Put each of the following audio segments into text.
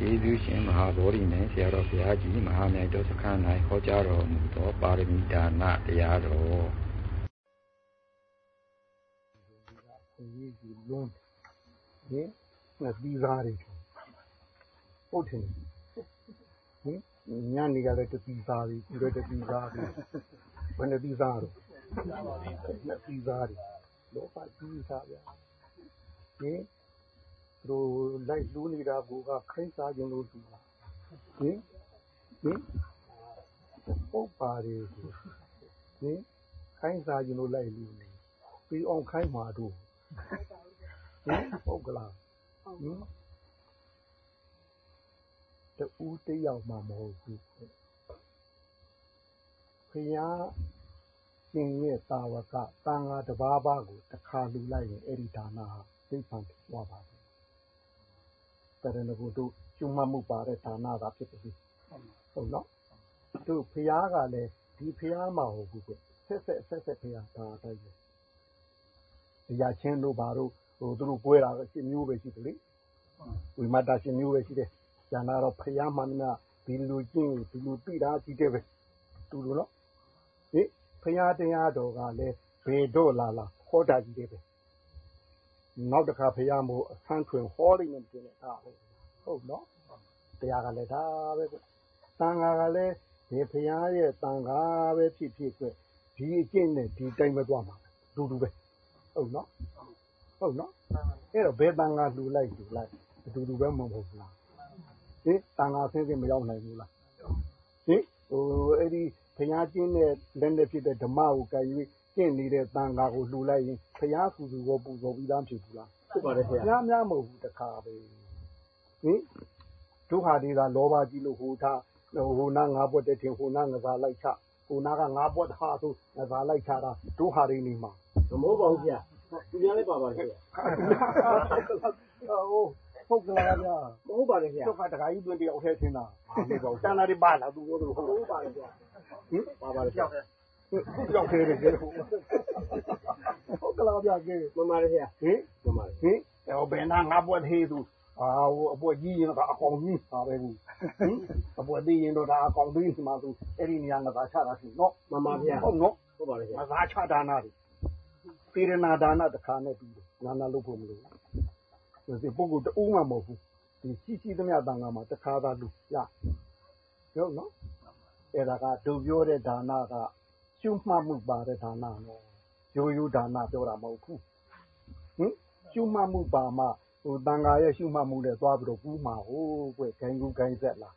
ကျေးဇူးရှင်မဟာဗောဓိနဲ့ဆရာတော်ဘုရားကြီးမဟာမြိုင်တော်စခန်း၌ဟောကြားတော်မူသောပါရမီဒါနတရားတော်အရေးကြီးလုံးဟင်နှစ်ပြီးသားတွေဟုတ်တယ်ဟင်ညနေကလည်းတပြီးသားတွေဒီလိုတပြီးသားတွေဘယ်နှစ်ပြီးသားတော့နှစ်ပြီးသားတွေလောကကြီးသားဗျာဟင် တို့လိုက်လူးနေတာကခိုင်းစားခြင်းလို့သူဟင်ဟင်ပုတ်ပါတယ်ဟင်ခိုင်းစားခြင်းလို့လိုက်လူနေပြီးအောင်ခိုင်းမှာတို့ဟင်ဟုတ်ကလားဟင်တူတယောက်မှမဟုတ်ဘူးခရီးရှင်ရဲ့တာဝကတန်ဃာတပါးပါးကိုတစ်ခါလူလိုက်ရင်အဲ့ဒီဒါနဟာသိပ္ပံဖြစ်သွားပါတယ်တ ရဏဂုတို့ကျုံမမှုပါတဲ့ဒါနသာဖြစ်ပါစေဟုတ်နော်တို့ဖះကလည်းဒီဖះမှာဟုတ်ဘူးကွဆက်ဆက်ဆက်ဆက်ဖះဒါတိုက်တယ်ဒီရချင်းတို့ဘာတို့ဟိုသူတို့ပွဲတာရှင်းမျိုးပဲရှိတယ်လေဝိမတာရှင်းမျိုးပဲရှိတယ်ကျန်တာတော့ဖះမှန်မှဒီလူချင်းဒီလူပြတာကြည့်တယ်ပဲတူလို့နော်ဟိဖះတရားတော်ကလည်းဘေတော့လာလာဟောတာကြည့်တယ်ပဲ နောက်တစ်ခါဖះမို့ အဆန်းထွင် ဟောလိမ့်မယ်တင်တယ်ဒါပဲ ဟုတ်နော် တရားကလည်း ဒါပဲကွသံဃာကလည်းဒီဖះရဲ့ သံဃာပဲဖြစ်ဖြစ်ကွဒီအကျင့်နဲ့ ဒီတိုင်းပဲ သွားမှာတူတူပဲ ဟုတ်နော်ဟုတ်နော်အဲ့တော့ ဘယ်သံဃာ လှူလိုက်လှူလိုက် အတူတူပဲ မဟုတ်ဘူးလားဟင်သံဃာဆင်းဆင်းမရောက်နိုင်ဘူးလားဟင်ဟိုအဲ့ဒီဖះကျင်းတဲ့ လက်နဲ့ဖြစ်တဲ့ ဓမ္မကိုကြိုက်၍ကျင့်နေတဲ့ သံဃာကို လှူလိုက်ရင် ဖះကူကူကိုပူဇော်ပြီးသားဖြစ်ဘူးလားဖြစ်ပါတယ်ခင်ဗျာများများမဟုတ်ဘူးတခါပဲဟင်ဒုက္ခတွေကလောဘကြီးလို့ဟိုထားဟိုနာငါးပွက်တဲ့ထင်ဟိုနာငစားလိုက်ချဟိုနာကငါးပွက်ဟာဆိုငစားလိုက်ချတာဒုက္ခတွေနေမှာမဟုတ်ပါဘူးဗျာသူများလည်းပါပါလေဗျာဟိုဟုတ်ကလားဗျာမဟုတ်ပါနဲ့ဗျာဒုက္ခတခါကြီးတွင်တယောက်ထဲထင်တာမဟုတ်ပါဘူးတန်တာတွေပါလားသူတို့ဟုတ်ဟုတ်ပါလေဗျာဟင်ပါပါလေဗျာ ကြောက်သေးတယ်ကေဟုတ်ကလားဗျာကေမမလေးဗျာဟင်မမလေးဟင်ဟိုဘယ်နာငါပွက်သေးသူအာဟိုအပွက်ကြီးရင်တော့အကောင်ကြီးပါပဲဘူးဟင်အပွက်သေးရင်တော့ဒါအကောင်သေးမှသူအဲ့ဒီနေရာငါသာချတာရှိနော်မမဗျာဟုတ်နော်ဟုတ်ပါလေဗျာငါသာချဒါနာတွေပေရနာဒါနာတစ်ခါနဲ့ပြီးတယ်နာနာလုပ်ဖို့မလိုဘူးဒီပုဂ္ဂိုလ်တူမှမဟုတ်ဘူးဒီရှိရှိသမျှတန်ခါမှာတစ်ခါသာလူရဟုတ်နော်အဲ့ဒါကဒုပြောတဲ့ဒါနာက ရှုမှတ်မှုပါတဲ့ဒါနာနော်ရိုးရိုးဒါနာပြောတာမဟုတ်ဘူးဟင်ရှုမှတ်မှုပါမှဟိုတန်ဃာရဲ့ရှုမှတ်မှုနဲ့သွားပြီးတော့ကူးမှာဟိုးကွဂိုင်းကူဂိုင်းဆက်လာ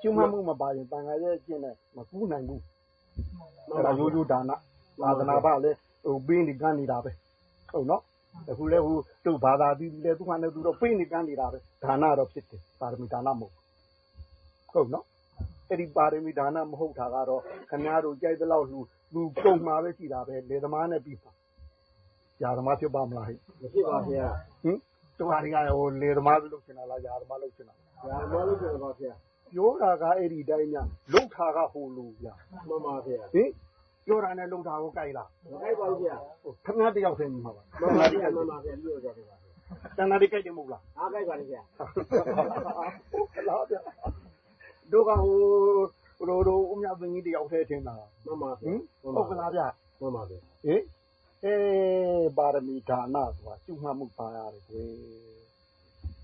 ရှုမှတ်မှုမပါရင်တန်ဃာရဲ့အကျင့်နဲ့မကူးနိုင်ဘူးအဲ့ဒါရိုးရိုးဒါနသာသနာ့ဘာလဲဟိုပေးနေကမ်းနေတာပဲဟုတ်နော်အခုလဲဟိုသူ့ဘာသာပြီးလဲသူ့ဟာနဲ့သူတော့ပေးနေကမ်းနေတာပဲဒါနတော့ဖြစ်တယ်ပါရမီဒါနမဟုတ်ဟုတ်နော် အဲ့ဒီပါရမီဒါန မဟုတ်တာကတော့ ခင်ဗျားတို့ ကြိုက်တဲ့လောက်လူလူကုန်မှာပဲ ရှိတာပဲလေသမားနဲ့ပြီးပါယာသမား ဖြစ်ပါမလားဟဲ့မဖြစ်ပါဗျာဟင်တူဟာတွေကဟိုလေသမား လုပ်ချင်တာလားယာသမားလုပ်ချင်တာယာသမား လုပ်ချင်တာပါဗျာပြောတာက အဲ့ဒီတိုင်းညာလုတ်တာက ဟိုလိုဗျာမှန်ပါဗျာဟင်ပြောတာနဲ့ လုံတာကိုကြိုက်လား မကြိုက်ပါဘူးဗျာခင်ဗျားတယောက်ဆင်းမှာပါ မှန်ပါဗျာမှန်ပါဗျာပြောကြတယ်ပါတန်တာတွေကြိုက်တယ် မဟုတ်လားအားကြိုက်ပါလေဗျာလားဗျာ တို့ကဟိုရိုးရိုးဦးမြတ်သိန်းကြီးတယောက်ထဲထင်တာမှန်ပါဟင်ဟုတ်ကလားဗျာမှန်ပါဗျာဟင်အဲပါရမီဒါနဆိုတာရှုမှတ်မှုပါရတယ်ကွယ်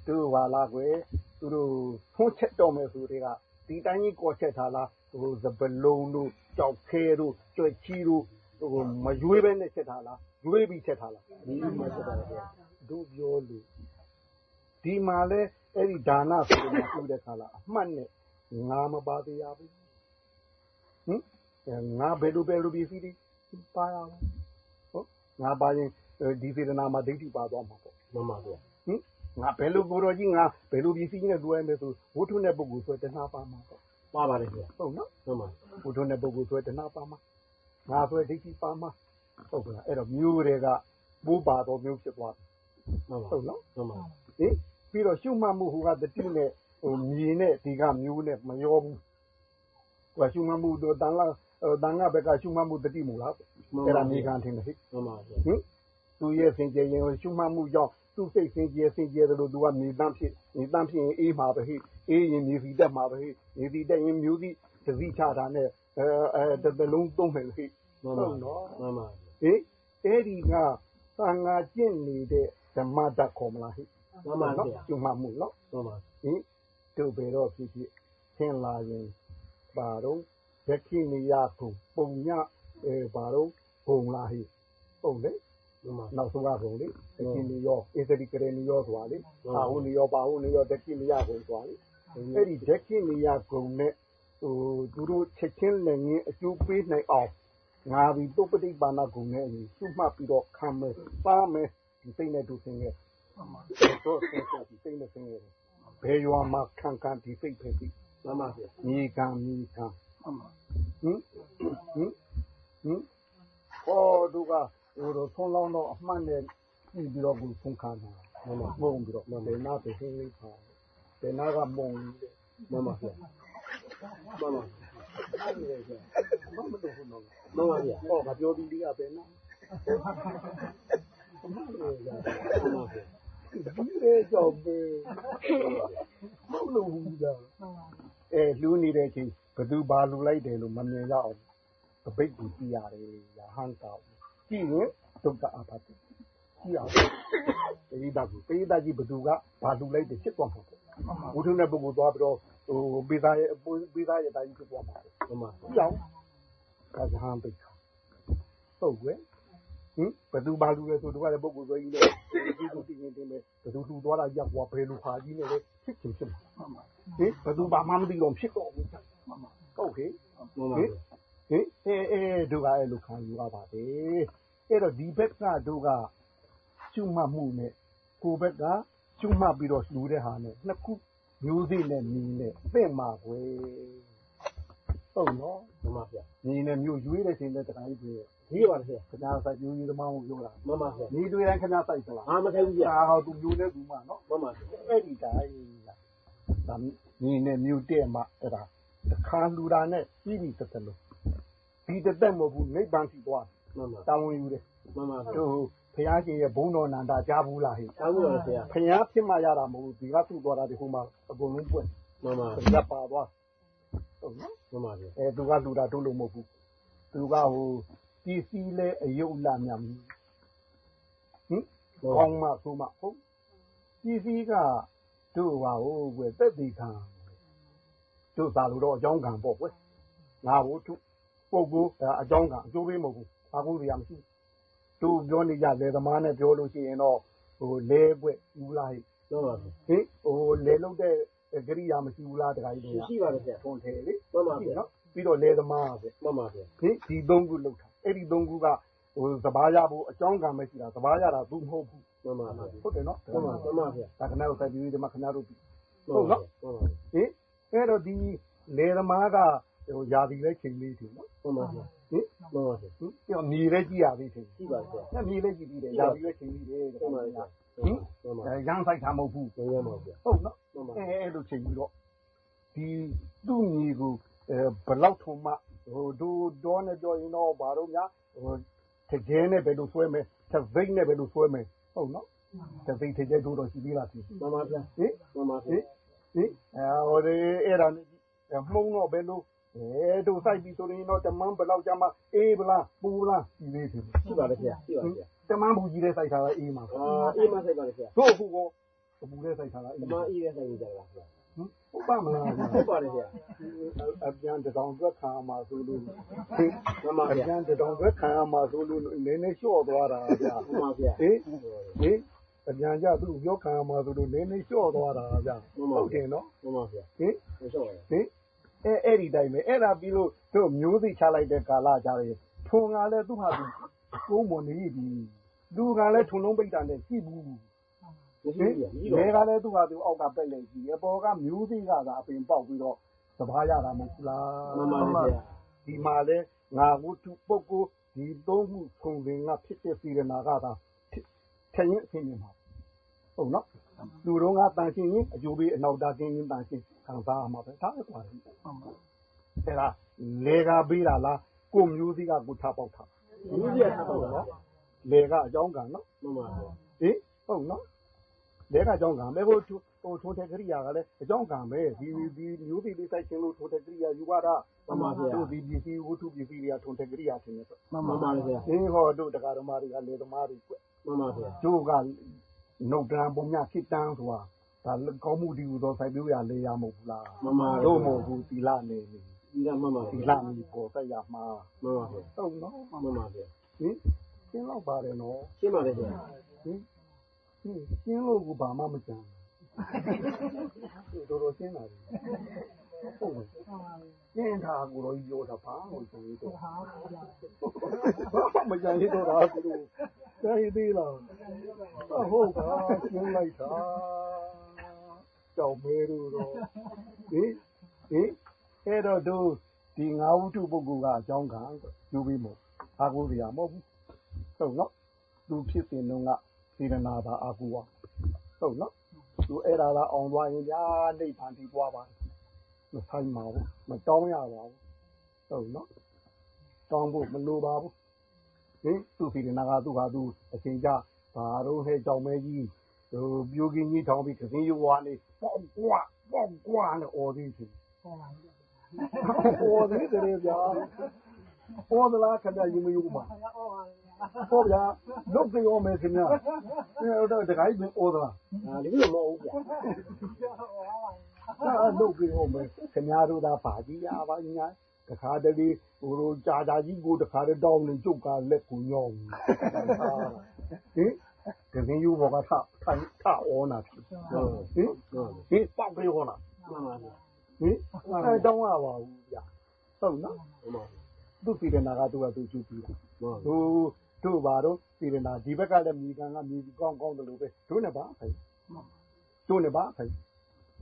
တို့ပါလားကွယ်သူတို့ဖုံးချက်တော့မယ်ဆိုတွေကဒီတိုင်းကြီးကော်ချက်ထားလားဟိုစပလုံးတို့ကြောက်ခဲတို့ကြွက်ချီတို့ဟိုမရွေးပဲနဲ့ချက်ထားလားရွေးပြီးချက်ထားလားဒီမှာချက်တာဗျာတို့ပြောလို့ဒီမှာလဲအဲ့ဒီဒါနဆိုတဲ့ပြုတဲ့ခါလားအမှတ်နဲ့ ငါမပါတရားဘူးဟင်ငါဘယ်လိုဘယ်လိုပစ္စည်းတွေပါရအောင်ဟုတ်ငါပါရင်ဒီစေတနာမှာဒိဋ္ဌိပါသွားမှာပေါ့မှန်ပါဗျာဟင်ငါဘယ်လိုကိုတော်ကြီးငါဘယ်လိုပစ္စည်းနဲ့တွေ့ရမယ်ဆိုဝုထုနဲ့ပုဂ္ဂိုလ်ဆိုတဏှာပါမှာပေါ့ပါပါတယ်ဗျာဟုတ်နော်မှန်ပါဝုထုနဲ့ပုဂ္ဂိုလ်ဆိုတဏှာပါမှာငါဆိုဒိဋ္ဌိပါမှာဟုတ်ကဲ့အဲ့တော့မျိုးတွေကပိုးပါတော့မျိုးဖြစ်သွားတယ်မှန်ပါဟုတ်နော်မှန်ပါဟင်ပြီးတော့ရှုမှတ်မှုဟိုကတတိနဲ့ဟို မြင်နဲ့ ဒီကမျိုးနဲ့ မရောဘူးဟိုရှုမှတ်မှုတော့တန်လာတန်ကဘက်က ရှုမှတ်မှုတတိမူလား အဲ့ဒါ မြေခံထင်တယ်ဟိမှန်ပါဗျာဟင်သူရဲ့ စင်ကြယ်ရင် ရှုမှတ်မှုကြောင့် သူ့စိတ် စင်ကြယ် စင်ကြယ်တယ်လို့သူကနေတန်းဖြစ်နေတန်းဖြစ်ရင် အေးမှာပဲဟိအေးရင် မြေစီတက်မှာပဲဟိမြေစီတက်ရင် မျိုးစီတစည်းချတာနဲ့အဲအဲတစ်သလုံးသုံးမယ်ဟိမှန်ဟုပါတ်နော်မှန်ပါဟိအဲ့ဒီက သံဃာကျင့်နေတဲ့ ဓမ္မတတ် ခေါ်မလားဟိမှန်ပါဗျာကျွမ်းမှမှုနော် မှန်ပါဟင်တို့ဘယ်တော့ဖြစ်ဖြစ်ဆင်းလာရင်ပါတော့ဒက္ခိနိယကုပုံညအဲပါတော့ဘုံလာဟိပုံလေမှန်ပါနောက်ဆုံးကဘုံလေဒက္ခိနိယောဧသတိကရေနိယောဆိုတာလေအာဟုနိယောပါဟုနိယောဒက္ခိနိယကုဆိုတာလေအဲ့ဒီဒက္ခိနိယကုနဲ့ဟိုသူတို့ချက်ချင်းလည်းငင်းအကျိုးပေးနိုင်အောင်ငါဒီတုပ္ပတိပါဏကုနဲ့အညီသူ့မှတ်ပြီးတော့ခံမယ်ပါမယ်ဒီစိတ်နဲ့သူသင်ရဲ့တော့ဆင်းဆက်ဒီစိတ်နဲ့သင်ရဲ့ ဘယ်ရွာမှာခံခံဒီစိတ်ပဲဒီမှန်ပါဗျာမြေကံမြေကံမှန်ပါဟင်ဟင်ဟင်ဟောတို့ကဟိုတော့ဆုံးလောင်းတော့အမှန်နဲ့ကြည့်ပြီးတော့ကိုဆုံးခံတာမှန်ပါမုံပြီးတော့ဘယ်နာပဲဟင်းလေးပါဘယ်နာကမုံတယ်မှန်ပါဗျာမှန်ပါအဲ့ဒီလေကျမမလို့ဘူးနော်မှန်ပါဗျာဟောကပြောပြီးလေးကပဲနော်မလို့ရမှန်ပါဗျာ ဒီလေကြောင့်ပဲမလို့ဘူးကြာအဲလူးနေတဲ့အချိန်ဘသူဘာလူလိုက်တယ်လို့မမြင်ရအောင်တပိတ်ကိုကြည့်ရတယ်ရဟန်းတောက်ကြည့်ရင်ဒုက္ခအဖတ်ကြည့်အောင်ပိဋကကိုပိဋကကြီးဘသူကဘာလူလိုက်တယ်ဖြစ်သွားမှာပေါ့ဘုထုနဲ့ပုဂ္ဂိုလ်သွားပြီးတော့ဟိုပိသားရဲ့ပိသားရဲ့တိုင်းဖြစ်သွားမှာပေါ့မှန်ပါကြောင်ကဇဟန်ပိတ်ခါဟုတ်ကွယ်ဟ င်ဘယ်သူဘာလူလဲဆိုတော့လည်းပုဂ္ဂိုလ်ဆိုကြီးလေဒီလိုတည်နေတယ်ဘယ်သူလှူသွားတာရက်ွားဘယ်လိုခါကြီးနဲ့လဲဖြစ်ချင်ဖြစ်မှာမှန်ပါဟင်ဘယ်သူဘာမှမသိတော့ဖြစ်တော့ဘူးဟုတ်ကဲ့မှန်ပါဟင်ဟင်အဲအဲတို့ကအဲ့လိုခံယူရပါတယ်အဲ့တော့ဒီဘက်ကတို့ကကျွတ်မှတ်မှုနဲ့ကိုဘက်ကကျွတ်မှတ်ပြီးတော့လှူတဲ့ဟာနဲ့နှစ်ခုမျိုးစိနဲ့မီနဲ့ပင့်မှာကွယ်ဟုတ်နော်မှန်ပါဗျာညီနဲ့မျိုးရွေးတဲ့ချိန်နဲ့တခါကြီးပြေ ဒီပါဗျာခဏစိုက်ယူကြီးသမားကိုပြောတာမှန်ပါဗျာညီတွေတိုင်းခဏစိုက်သလားအာမထိုက်ဘူးဗျာဒါဟောသူမျိုးနဲ့သူမနော်မှန်ပါဗျာအဲ့ဒီတိုင်းလားဒါညီနဲ့မျိုးတဲ့မှအဲ့ဒါတခါလူတာနဲ့ပြီးပြီတစ်သက်လုံးဒီတစ်သက်မဟုတ်ဘူးနိဗ္ဗာန်ထိသွားမှန်ပါတာဝန်ယူတယ်မှန်ပါဗျာတို့ဖျားရှင်ရဲ့ဘုံတော်နန္ဒာကြားဘူးလားဟဲ့သာဘူးပါဗျာဖျားဖြစ်မှရတာမဟုတ်ဘူးဒီကသူ့သွားတာဒီဟိုမှာအကုန်လုံးပွင့်မှန်ပါရပ်ပါသွားဟုတ်နော်မှန်ပါဗျာအဲသူကလူတာတို့လို့မဟုတ်ဘူးသူကဟို ပစ္စည်းလဲအယုတ်လာမြတ်ဟင်ကောင်းမှဆိုမှဟုတ်ပစ္စည်းကတို့ဟာဟိုကွယ်တက်တည်ခံတို့သာလို့တော့အကြောင်းကံပေါ့ကွယ်ငါဘုသူပုဂ္ဂိုလ်အကြောင်းကံအကျိုးပေးမဟုတ်ဘူးဘာကုန်းတရားမရှိတို့ပြောနေကြလေသမားနဲ့ပြောလို့ရှိရင်တော့ဟိုလဲကွက်ယူလိုက်မှန်ပါဗျာဟင်ဟိုလဲလုံးတဲ့ကြရိယာမရှိဘူးလားတခါကြီးရှိပါဗျာထုံးတယ်လေမှန်ပါဗျာနော်ပြီးတော့လဲသမားပဲမှန်ပါဗျာဟင်ဒီသုံးခုလောက်တာ အဲ့ဒီသုံးခုကဟိုစဘာရဖို့ အကြောင်းကံပဲရှိတာစဘာရတာ သူ မဟုတ်ဘူး မှန်ပါဗျာ ဟုတ်တယ်နော်မှန်ပါမှန်ပါဗျာဒါခဏတော့စိုက်ပြီးဒီမှာခဏတော့ပြီးမှန်ပါမှန်ပါဟင်အဲ့တော့ ဒီလေသမားကဟိုယာဒီလဲချိန်လေးထင်နော် မှန်ပါဗျာဟင်မှန်ပါဗျာဟင်ပြီးတော့မြေလဲကြည့်ရသေးတယ်ရှိပါဗျာအဲ့မြေလဲကြည့်ပြီးတယ်ယာဒီလဲချိန်လေးတယ်မှန်ပါဗျာဟင်မှန်ပါအဲရန်ဆိုင်တာ မဟုတ်ဘူးမှန်ပါဗျာဟုတ်နော်မှန်ပါအဲအဲ့လို ချိန်ပြီးတော့ဒီသူ့မြေကိုအဲဘလောက်ထုံမှဟို ဒူဒေါ်နဲ့ပြောရင်တော့ ဘာလို့များဟိုတကယ်နဲ့ ဘယ်လိုဆွဲမယ်သပိတ်နဲ့ ဘယ်လိုဆွဲမယ် ဟုတ်နော်သပိတ်တကယ်တို့တော့ ရှိသေးလားဖြစ်မှန်ပါဗျာဟင်မှန်ပါဟဗျာင်ဟင်အဲဟိုဒီအဲ့ဒါနဲ့ မှုံတော့ ဘယ်လိုအဲတို့စိုက်ပြီးဆိုရင်တော့ တမန်ဘလောက်ကြမှာအေးဗလား ပူလားဒီလေးဖြစ်ရှိပါဗျာရှိပါဗျာတမန်ဘူးကြီးတဲ့စိုက်ထားတာ အေးမှာအာအေးမဆိုင်ပါဗျာတို့အခုကောပူတဲ့စိုက်ထားတာအေးဒီမှာမှာအေးရဆိုင်ကြတာဗျာ ဟုတ်ပါမလားဟုတ်ပါတယ်ဗျာအပြန်တထောင်အတွက်ခံရမှာဆိုလို့မှန်ပါအဗျာပြန်တထောင်အတွက်ခံရမှာဆိုလို့နည်းနည်းလျှော့သွားတာဗျာမှန်ပါဗျာဟေးဟေးအပြန်ကြသူ့ပြောခံရမှာဆိုလို့နည်းနည်းလျှော့သွားတာဗျာဟုတ်တယ်နော်မှန်ပါဗျာဟေးမလျှော့ပါဘူးဟေးအဲအဲ့ဒီတိုင်းပဲအဲ့ဒါပြီးလို့တို့မျိုးစိချလိုက်တဲ့ကာလကြတယ်ထုံကလည်းသူ့ဟာသူကိုးမွန်နေပြီလူကလည်းထုံလုံးပိတ်တာနဲ့ကြည့်ဘူး မရှိဘူးဗျာကြီးလေတော့ကလည်းသူ့ဟာသူအောက်ကပက်လေကြည့်အပေါ်ကမျိုးစိကသာအပင်ပေါက်ပြီးတော့စဘာရတာမဟုတ်ဘူးလားမှန်ပါဗျာဒီမှာလဲငါဝတ္ထုပုဂ္ဂိုလ်ဒီသုံးမှုခုံပင်ကဖြစ်တဲ့စေရနာကသာထင်ရင်အဖြစ်နေမှာဟုတ်နော်လူတော်ကတန်ရှင်းရင်အကျိုးပေးအနောက်တာကင်းရင်တန်ရှင်းခံစားရမှာပဲဒါပဲကွာအဲ့ဒါလေကပေးတာလားကိုမျိုးစိကကိုထားပေါက်တာဘူးဗျာထားပါတော့လေကအကြောင်းကနော်မှန်ပါဗျာဟေးဟုတ်နော် လဲကအကြောင်းကံပဲဟိုဟိုထုံးတဲ့ကရိယာကလည်း အကြောင်းကံပဲဒီဒီမျိုးစီလေးစိုက်ခြင်းလို့ထုံးတဲ့ကရိယာယူရတာမှန်ပါဗျာတို့ဒီပစ္စည်းဝတ္ထုပစ္စည်းတွေကထုံးတဲ့ကရိယာထင်တယ်ဆိုမှန်ပါလေဗျာအင်းဟောတို့တရားဓမ္မတွေကလေသမားတွေကွမှန်ပါဗျာတို့က နှုတ်တန်းပုံများခိတန်းဆိုတာဒါကောင်းမှုဒီဟူသော စိုက်ပျိုးရလေရမဟုတ်ဘူးလားမှန်ပါတို့မဟုတ်ဘူး သီလနေနေဒီကမှန်ပါသီဗျာလမီပေါ်ဆက်ရမှာမှန်ပါဗျာဟုတ်နော်မှန်ပါဗျာဟင်ရှင်းတော့ပါတယ်နော် ရှင်းပါလေဗျာဟင်ဟင်ရှင်းလို့ကဘာမှမကြမ်းဘူးတော်တော်ရှင်းတာလေဟုတ်ပါရှင်းတာကိုတော့ပြောတာဘာလို့ရှင်းရတော့မကြမ်းရတော့တာကိုကြားရသေးလားဟုတ်ပါရှင်းလိုက်တာကြောက်မဲလို့တော့ဟင်ဟင်အဲ့တော့တို့ဒီငါဝုထုပုဂ္ဂိုလ်ကအကြောင်းကယူပြီးမို့အာကိုရမဟုတ်ဘူးဟုတ်နော်သူဖြစ်စဉ်တုန်းက စေတနာပါအာကူပါဟုတ်နော်သူအဲ့ဒါလာအောင်သွားရင်ညာနှိပ်ဖန်တီးသွားပါတယ်မဆိုင်ပါဘူးမတောင်းရပါဘူးဟုတ်နော်တောင်းဖို့မလိုပါဘူးဟင်သူစေတနာကသူ့ဟာသူအချိန်ကြဘာတော့ဟဲ့ကြောင်မဲကြီးဟိုပြိုကင်းကြီးထောင်းပြီးကစင်းရွာနေပေါက်ကွာပေါက်ကွာနဲ့အော်သေးချင်အော်သေးတယ်ဗျာအော်သလားခဏယူမယူပါဟုတ်ဗျာလုတ်ပြော မယ်ခင်ဗျာအဲတော့တခါကြီးဩသလားဒါဒီလိုမဟုတ်ဘူးဗျာအဲလုတ်ပြောမယ်ခင်ဗျားတို့သာပါကြီးရပါညာတခါတလေဟိုလိုကြာကြာကြီးကိုတခါတည်းတောင်းနေကျုပ်ကလက်ကိုညောင်းဟင်တကယ်ယူဘောကထထိုင်ထဩနာဖြစ်ဟင်ဟင်ပေါက်ပြောလားမှန်ပါဗျာဟင်အဲတောင်းရပါဘူးဗျာဟုတ်နော်မှန်ပါသူစီရနာကသူကသူကျူပြီး တာမှန်ပါတို့တို့ပါတော့ပြည်နာဒီဘက်ကလည်းမြေကန်ကမြေကောင်းကောင်းတယ်လို့ပဲတို့နဲ့ပါဖိုင်တို့နဲ့ပါဖိုင်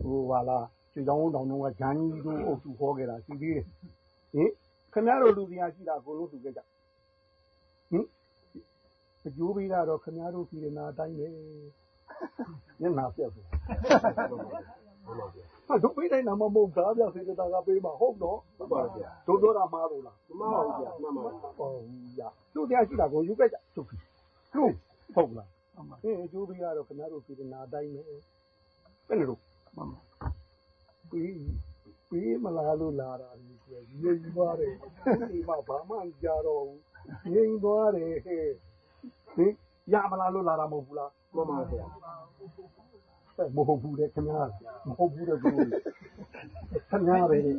ဟိုဟာလားကျွေးချောင်းတောင်တုန်းကဂျန်ကြီးတို့အုပ်စုဟောခဲ့တာရှိသေးတယ်ဟင်ခင်ဗျားတို့လူစရာရှိတာကိုလို့သူခဲ့ကြဟင်အကျိုးပေးတာတော့ခင်ဗျားတို့ပြည်နာအတိုင်းပဲညနာပြတ်ဘူး မှန်ပါဗျာဟာတို့ပေးတိုင်းနာမမဟုတ်သားပြစေတသာကပေးမှာဟုတ်တော့ဟုတ်ပါဗျာတို့တို့တာမှားလို့လားမှန်ပါဗျာမှန်ပါဗျာဟုတ်ရသူ့တရားရှိတာကိုယူခဲ့ကြသူ့ဟုတ်ဟုတ်လားအင်းအကျိုးပေးရတော့ခင်ဗျားတို့ပြည်နာအတိုင်းပဲဘယ်နဲ့လို့ပြီးပြီးမလာလို့လာတာဒီကျရင်းသွားတယ်ဒီမှာဘာမှကြတော့ဘူးရင်းသွားတယ်ဟဲ့ဟင်ရမလာလို့လာတာမဟုတ်ဘူးလားမှန်ပါဗျာ မဟုတ်ဘူးတဲ့ခင်ဗျားမဟုတ်ဘူးတဲ့သူခင်ဗျားပဲဒီ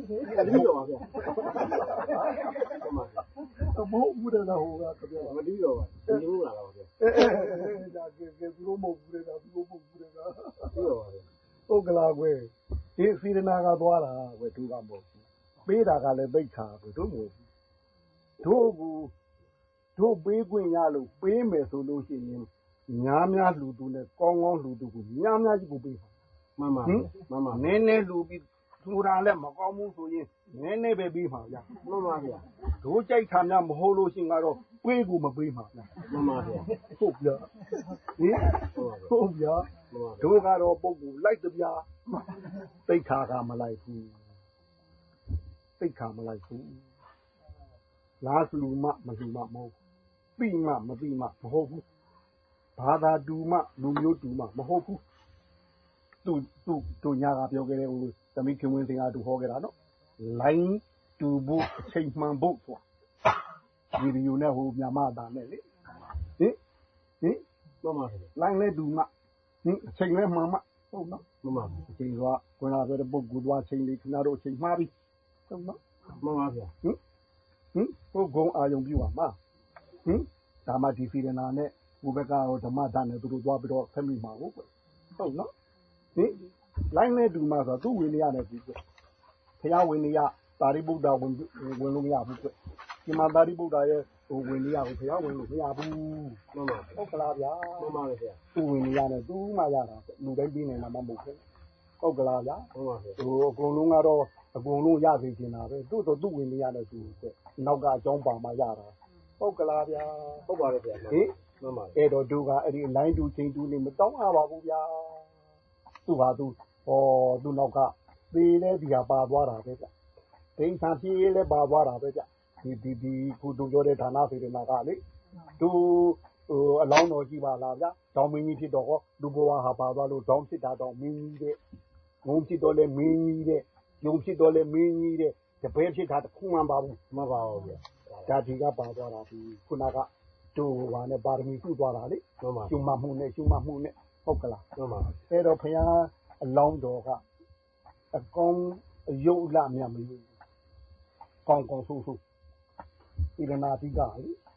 လိုတော့ပါဗျာမှန်ပါဗျာမဟုတ်ဘူးတဲ့ဟိုကခင်ဗျားမတီးတော့ပါဒီလိုလာတော့ဗျာအဲအဲဒါကကသူတို့မဟုတ်ဘူးတဲ့ဒါသူတို့မဟုတ်ဘူးတဲ့ဒီလိုပါဗျာဟုတ်ကလားကွယ်ဒီစီရနာကသွားတာကွယ်သူကမဟုတ်ဘူးပေးတာကလည်းသိခါကွယ်တို့မဟုတ်ဘူးတို့ကူတို့ပေးခွင့်ရလို့ပေးမယ်ဆိုလို့ရှိရင် များများလူသူနဲ့ကောင်းကောင်းလူသူကိုများများကြီးကိုပေးပါမှန်ပါဗျာမှန်ပါနည်းနည်းလူပြီးသူတာလည်းမကောင်းဘူးဆိုရင်နည်းနည်းပဲပေးပါဗျာမှန်ပါဗျာတို့ကြိုက်တာများမဟုတ်လို့ရှိရင်ကတော့ပေးကိုမပေးပါဗျာမှန်ပါဗျာဟုတ်ဗျာဟင်ဟုတ်ဗျာမှန်ပါဗျာတို့ကတော့ပုဂ္ဂိုလ်လိုက်တပြားသိခါကမလိုက်ဘူးသိခါမလိုက်ဘူးလားလူမမလူမမဟုတ်ပြီးမှမပြီးမှမဟုတ်ဘူး ဘာသာတူမှ လူမျိုးတူမှ မဟုတ်ဘူး သူသူသူညာကပြောခဲ့တဲ့ဟိုသမီးခင်ဝင်စင်ကသူဟောခဲ့တာနော် လိုင်းတူဖို့ အချိန်မှန်ဖို့ဆိုတာဗီဒီယိုနဲ့ဟိုမြန်မာသားနဲ့လေဟင်ဟင်မှန်ပါဗျာလိုင်းလဲတူမှဟင်အချိန်လဲမှန်မှ ဟုတ်နော်မှန်ပါအချိန်ကခွန်လာပြောတဲ့ ပုဂ္ဂိုလ်သွားချိန်လေးခင်ဗျားတို့အချိန်မှားပြီ ဟုတ်နော်မှန်ပါဗျာဟင်ဟိုဂုံအာယုံပြပါမှာဟင်ဒါမှ ဒီဖီရနာနဲ့ ဘုဘကရောဓမ္မဒါနဲ့သူတို့သွားပြီးတော့ဖက်မိမှာဟုတ်ကွဟုတ်နော်ဟင်လိုင်းလဲတူမှဆိုတော့သူ့ဝင်နေရတယ်ဒီကွဖះဝင်နေရတာရိပုတ္တဝင်ဝင်လို့မရဘူးကွဒီမှာတာရိပုတ္တရဲ့ဟိုဝင်နေရကိုဖះဝင်လို့မရဘူးမှန်ပါဟုတ်ကလားဗျာမှန်ပါဗျာသူ့ဝင်နေရတယ်သူ့မှရတာလူတိုင်းပြီးနေတာမှမဟုတ်ဘူးဟုတ်ကလားဗျာမှန်ပါဗျာဟိုအကုန်လုံးကတော့အကုန်လုံးရစေချင်တာပဲသူ့တော့သူ့ဝင်နေရတယ်သူကနောက်ကအကြောင်းပါမှရတာဟုတ်ကလားဗျာဟုတ်ပါတယ်ဗျာဟင် မှန်ပါအဲ့တော့သူကအဲ့ဒီ line တူချင်းတူနေ မတောင်းရပါဘူးဗျာ သူဟာသူဟောသူနောက်က သေးတဲ့ဒီဟာ ပါသွားတာပဲဗျဒိဋ္ဌာပြေးလည်း ပါသွားတာပဲဗျ ဒီဒီဒီခုသူပြောတဲ့ဌာနစေတနာကလေသူဟဟိုအလောင်းတော်ကြည့်ပါလားဗျာတောင်းမင်းကြီးဖြစ်တော့ဟော လူဘဝဟာ ပါသွားလို့တောင်းဖြစ်တာတော့မင်းကြီးတဲ့ ငုံဖြစ်တော့လဲမင်းကြီးတဲ့ ယုံဖြစ်တော့လဲမင်းကြီးတဲ့တပည့်ဖြစ်တာတစ်ခုမှ မပါဘူးမပါဘူးဗျာဒါ ဒီက ပါသွားတာဒီခုနကတူဟာနဲ့ ပါရမီပြုသွားတာလေကျွမ်းမမှုနဲ့ကျွမ်းမမှုနဲ့ဟုတ်ကလားကျွမ်းမအဲ့တော့ဖခင်အလောင်းတော်ကအကောင်ရုပ်လာမြတ်မလို့ကောင်းကောင်းဆိုးဆိုးဒီလနာတိကလေ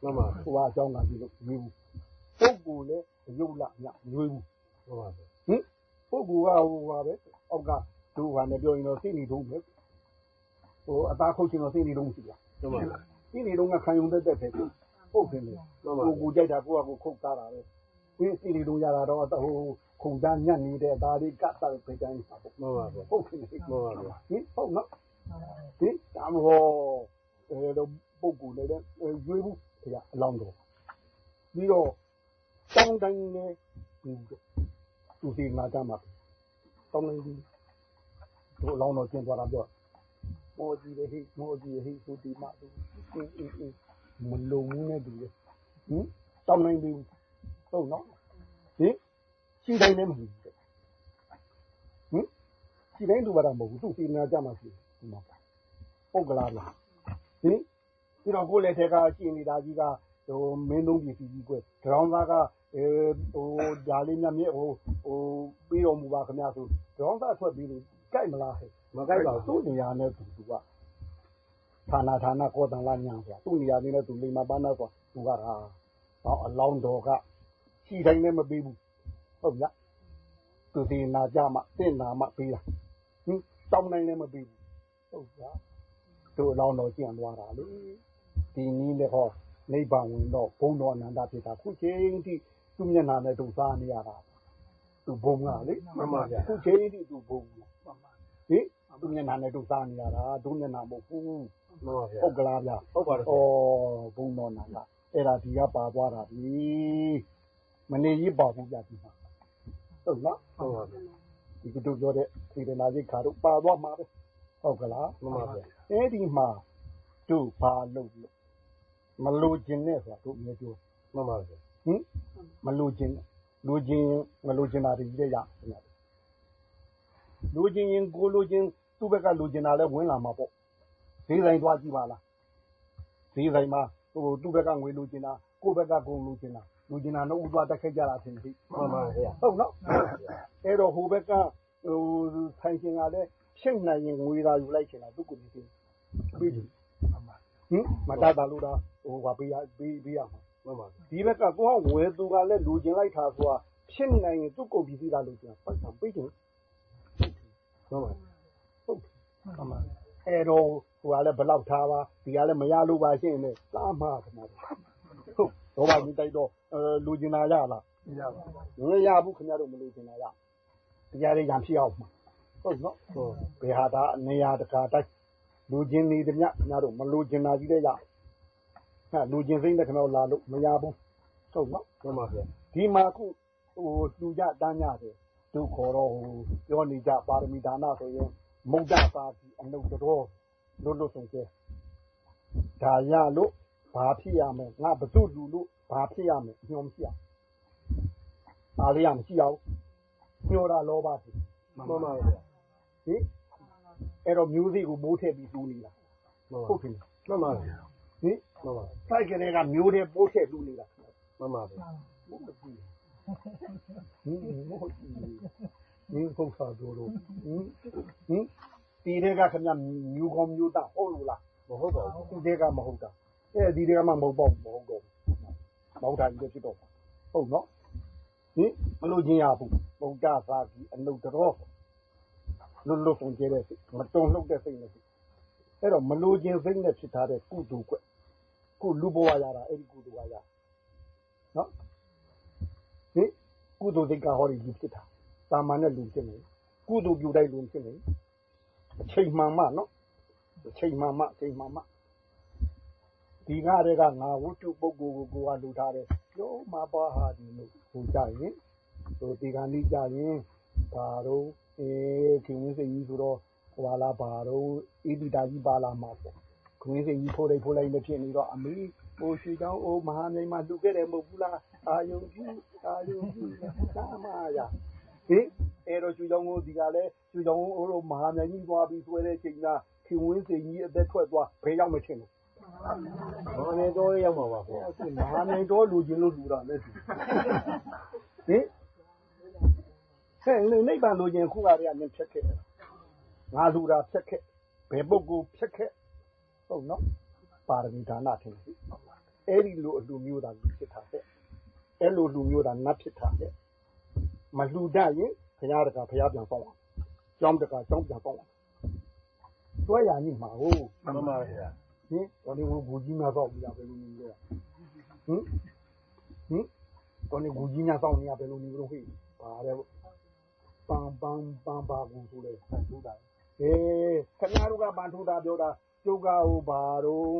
မှန်ပါဟိုအကြောင်းကဒီလိုမျိုးပုဂ္ဂိုလ်လည်းရုပ်လာမြတ်မလို့ဘူးမှန်ပါဟင်ပုဂ္ဂိုလ်ကဟိုပါပဲအောက်ကဒုဟာနဲ့ပြောရင်တော့စိတ်နေတုံးပဲဟိုအသားခုတ်ချင်တော့စိတ်နေတုံးရှိလားမှန်ပါစိတ်နေတုံးကခံယုံတတ်တဲ့ပဲ ဟုတ်တယ်လေကိုကိုကြိုက်တာကိုကကိုခုတ်သားတာပဲဒီစိတ်နေတုံးရတာတော့ဟိုခုန်သားညံ့နေတဲ့ဒါလေးကတ်တာပဲတိုင်းပါပေါ့မှန်ပါဟုတ်တယ်မှန်ပါဟင်ဟုတ်နော်ဒီတမ်းဟောအဲတော့ပုဂ္ဂိုလ်လည်းရွေးဘူးခရအလောင်းတော်ပြီးတော့တောင်းတိုင်းနဲ့သူစီမာကြမှာတောင်းတိုင်းဒီတို့အလောင်းတော်ကျင်းသွားတာပြောမောကြီးလေဟိမောကြီးဟိသူဒီမှာသူအင်းအင်းအင်း မလုံနဲ့တူလေဟင်တောင်းတိုင်းပြီးဟုတ်နော်ဟင်ရှိတိုင်းလည်းမဟုတ်ဘူးဟင်ရှိတိုင်းတူပါတာမဟုတ်ဘူးသူစီမာကြမှာရှိဒီမှာဟုတ်ကလားဗျဟင်ပြီးတော့ကိုယ်လက်ထက်ကရှိနေတာကြီးကဟိုမင်းသုံးပြည်ကြီးကွယ်ဂရောင်းသားကအဲဟိုဓာလေးမြတ်မြဟိုဟိုပြီးတော်မူပါခင်ဗျာဆိုဂရောင်းသားထွက်ပြီးလို့ကြိုက်မလားဟဲ့မကြိုက်ပါဘူးသူ့နေရာနဲ့သူက ဌာနဌာနကောတန်လာညာဆိုသူ့နေရာနဲ့သူလိမ္မာပါနာဆိုသူကဟာဟောအလောင်းတော်ကရှိတိုင်းလည်းမပေးဘူးဟုတ်ဗျာသူဒီနာကြမှာတင့်နာမှာပေးတာဟင်တောင်းနိုင်လည်းမပေးဘူးဟုတ်ဗျာတို့အလောင်းတော်ကျင့်သွားတာလေဒီနည်းနဲ့ဟောနိဗ္ဗာန်ဝင်တော့ဘုံတော်အနန္တဖြစ်တာခုချိန်ထိသူ့မျက်နှာနဲ့သူစားနေရတာသူဘုံကလေမှန်ပါဗျာခုချိန်ထိသူဘုံမှန်ပါဟင်သူမျက်နှာနဲ့သူစားနေရတာဒုမျက်နှာမဟုတ်ဘူး မှန်ပါဗျာဟုတ်ကလားဗျာဟုတ်ပါတယ်ဩဘုံတော်နန္ဒအဲ့ဒါဒီကပါသွားတာပြီမနေကြီးပါဘူးဗျာဒီမှာဟုတ်လားဟုတ်ပါဗျာဒီကတော့ပြောတဲ့ဒီဒနာကြီးခါတော့ပါသွားမှာပဲဟုတ်ကလားမှန်ပါဗျာအဲ့ဒီမှာတို့ဘာလုပ်လို့မလိုချင်နဲ့ဆိုတာတို့မြေပြောမှန်ပါဗျာဟင်မလိုချင်လိုချင်မလိုချင်တာတွေကြီးရခင်ဗျာလိုချင်ရင်ကိုလိုချင်သူ့ဘက်ကလိုချင်တာလဲဝင်လာမှာပေါ့ ဈေးဆိုင်သွားကြည့်ပါလားဈေးဆိုင်မှာဟိုသူ့ဘက်ကငွေလိုချင်တာကိုယ့်ဘက်ကကုန်လိုချင်တာလူကျင်တာတော့ဥသွားတက်ခဲ့ကြတာထင်ပြီမှန်ပါဗျာဟုတ်နော်အဲ့တော့ဟိုဘက်ကဟိုဆိုင်ရှင်ကလည်းဖြစ်နိုင်ရင်ငွေသာယူလိုက်ချင်တာသူ့ကိုယ်ပြီးပြီးပြီဟင်မတတ်တာလို့တော့ဟိုကပေးရပေးပေးရမှာမှန်ပါဒီဘက်ကကိုကဝယ်သူကလည်းလူကျင်လိုက်တာဆိုတာဖြစ်နိုင်ရင်သူ့ကိုယ်ပြီးသေးတာလို့ကျန်ပတ်တာပေးချင်မှန်ပါဟုတ်မှန်ပါအဲ့တော့ ဟိုကလည်းဘလောက်ထားပါဒီကလည်းမရလို့ပါရှင်းနေသားမှာခဏဟုတ်တော့ပါကြီးတိုက်တော့အဲလူကျင်တာရလားမရပါဘူးမရဘူးခင်ဗျားတို့မလူကျင်တာရတရားလေးရံဖြစ်အောင်ဟုတ်နော်ဟုတ်ဘယ်ဟာဒါနေရာတကာတိုက်လူကျင်နေသည်မြခင်ဗျားတို့မလူကျင်တာကြီးတဲ့ရဟာလူကျင်စိမ့်တဲ့ခင်ဗျားတို့လာလို့မရဘူးဟုတ်နော်မှန်ပါဗျာဒီမှာခုဟိုလူကြတန်းရတယ်တို့ခေါ်တော့ဟိုပြောနေကြပါရမီဒါနဆိုရင်မုဒ္ဒပါတိအနုတ္တရော လွတ်လွတ်ဆုံးကျဲဒါရလို့ဘာဖြစ်ရမလဲငါဘသူလူလို့ဘာဖြစ်ရမလဲညှော်မရှိအောင်ဒါလေးရမရှိအောင်ညှော်တာလောဘဖြစ်မှန်ပါဗျာဟင်အဲ့တော့မျိုးစေ့ကိုမိုးထည့်ပြီးတူးနေတာဟုတ်ပြီမှန်ပါဗျာဟင်မှန်ပါစိုက်ကလေးကမျိုးတွေပိုးထည့်တူးနေတာမှန်ပါဗျာဟုတ်ပြီဟင်ဟုတ်ပြီဟင်ဟုတ်ပါတော့ဟင်ဟင် ဒီတွေကခင်ဗျမျိုးကောင်းမျိုးသားဟုတ်လို့လားမဟုတ်ပါဘူးဒီတွေကမဟုတ်တာအဲဒီတွေကမှမဟုတ်ပါဘူးမဟုတ်တော့မဟုတ်တာကြီးဖြစ်တော့ဟုတ်နော်ဟင်မလို့ချင်းရဘူးဗုဒ္ဓသာကြီးအနုတ္တရောလွတ်လွတ်ဆုံးကျတဲ့စိတ်မတုံ့လှုပ်တဲ့စိတ်နဲ့အဲ့တော့မလို့ချင်းစိတ်နဲ့ဖြစ်ထားတဲ့ကုသိုလ်ကွခုလူဘဝရတာအဲ့ဒီကုသိုလ်ကရနော်ဟင်ကုသိုလ်စိတ်ကဟောဒီလူဖြစ်တာတာမန်နဲ့လူဖြစ်နေကုသိုလ်ပြုတိုင်းလူဖြစ်နေအ ချိန်မှန်မှနော်အချိန်မှန်မှအချိန်မှန်မှဒီကားတွေကငါဝတ္ထုပုဂ္ဂိုလ်ကိုကိုကလူထားတယ်ပြောမှာပါဟာဒီလို့ဟိုကြရင်ဟိုဒီကနေ့ကြရင်ဘာတော့အဲခင်ဝင်းစိတ်ကြီးဆိုတော့ဟွာလာဘာတော့ဣတိတာကြီးပါလာမှာပေါ့ခင်ဝင်းစိတ်ကြီးဖိုးလိုက်ဖိုးလိုက်လည်းဖြစ်နေတော့အမေဟိုရွှေချောင်းအိုမဟာမြိုင်မှာလူခဲ့တယ်မဟုတ်ဘူးလားအာယုံကြည့်အာယုံကြည့်သာမရ ဟင်အဲ့တော့ကျွေးကြောင်ကို ဒီကလည်းကျွေးကြောင်ကိုတို့မဟာမြိုင်ကြီးသွားပြီး ဆွဲတဲ့ချိန်ကခင်ဝင်းစိန်ကြီး အသက်ထွက်သွား ဘယ်ရောက်မထင်လို့ဘာနဲ့တော့ရောက်မှာပါဗျာမဟာမြိုင်တော့လူချင်းလို့လူတာလည်းသူဟင်ဟဲ့နိဗ္ဗာန်လူချင်းခုကတည်းကမြင်ဖြတ်ခဲ့ ငါလူတာ ဖြတ်ခဲ့ ဘယ်ပုဂ္ဂိုလ် ဖြတ်ခဲ့ ဟုတ်နော် ပါရမီဒါနထင်တယ် အဲ့ဒီလို အလူမျိုးသားလူဖြစ်တာတဲ့ အဲ့လိုလူမျိုးသားနတ်ဖြစ်တာတဲ့ မလူတတ်ရင်ဘုရားတကဘုရားပြန်ဆောင်အောင်ကျောင်းတကကျောင်းပြန်ဆောင်အောင်တွဲရညမှာဟုတ်မှန်ပါဗျာဟင်တော်နေဘူကြီးများတော့ပြရဘယ်လိုနေလဲဟင်ဟင်တော်နေဘူကြီးများတော့နေရဘယ်လိုနေလို့ဟိပါတဲ့ပန်ပန်ပန်ပါဘူးဆိုလေထူတာအေးခင်ဗျားတို့ကပန်ထူတာပြောတာကျုပ်ကဟိုဘာတော့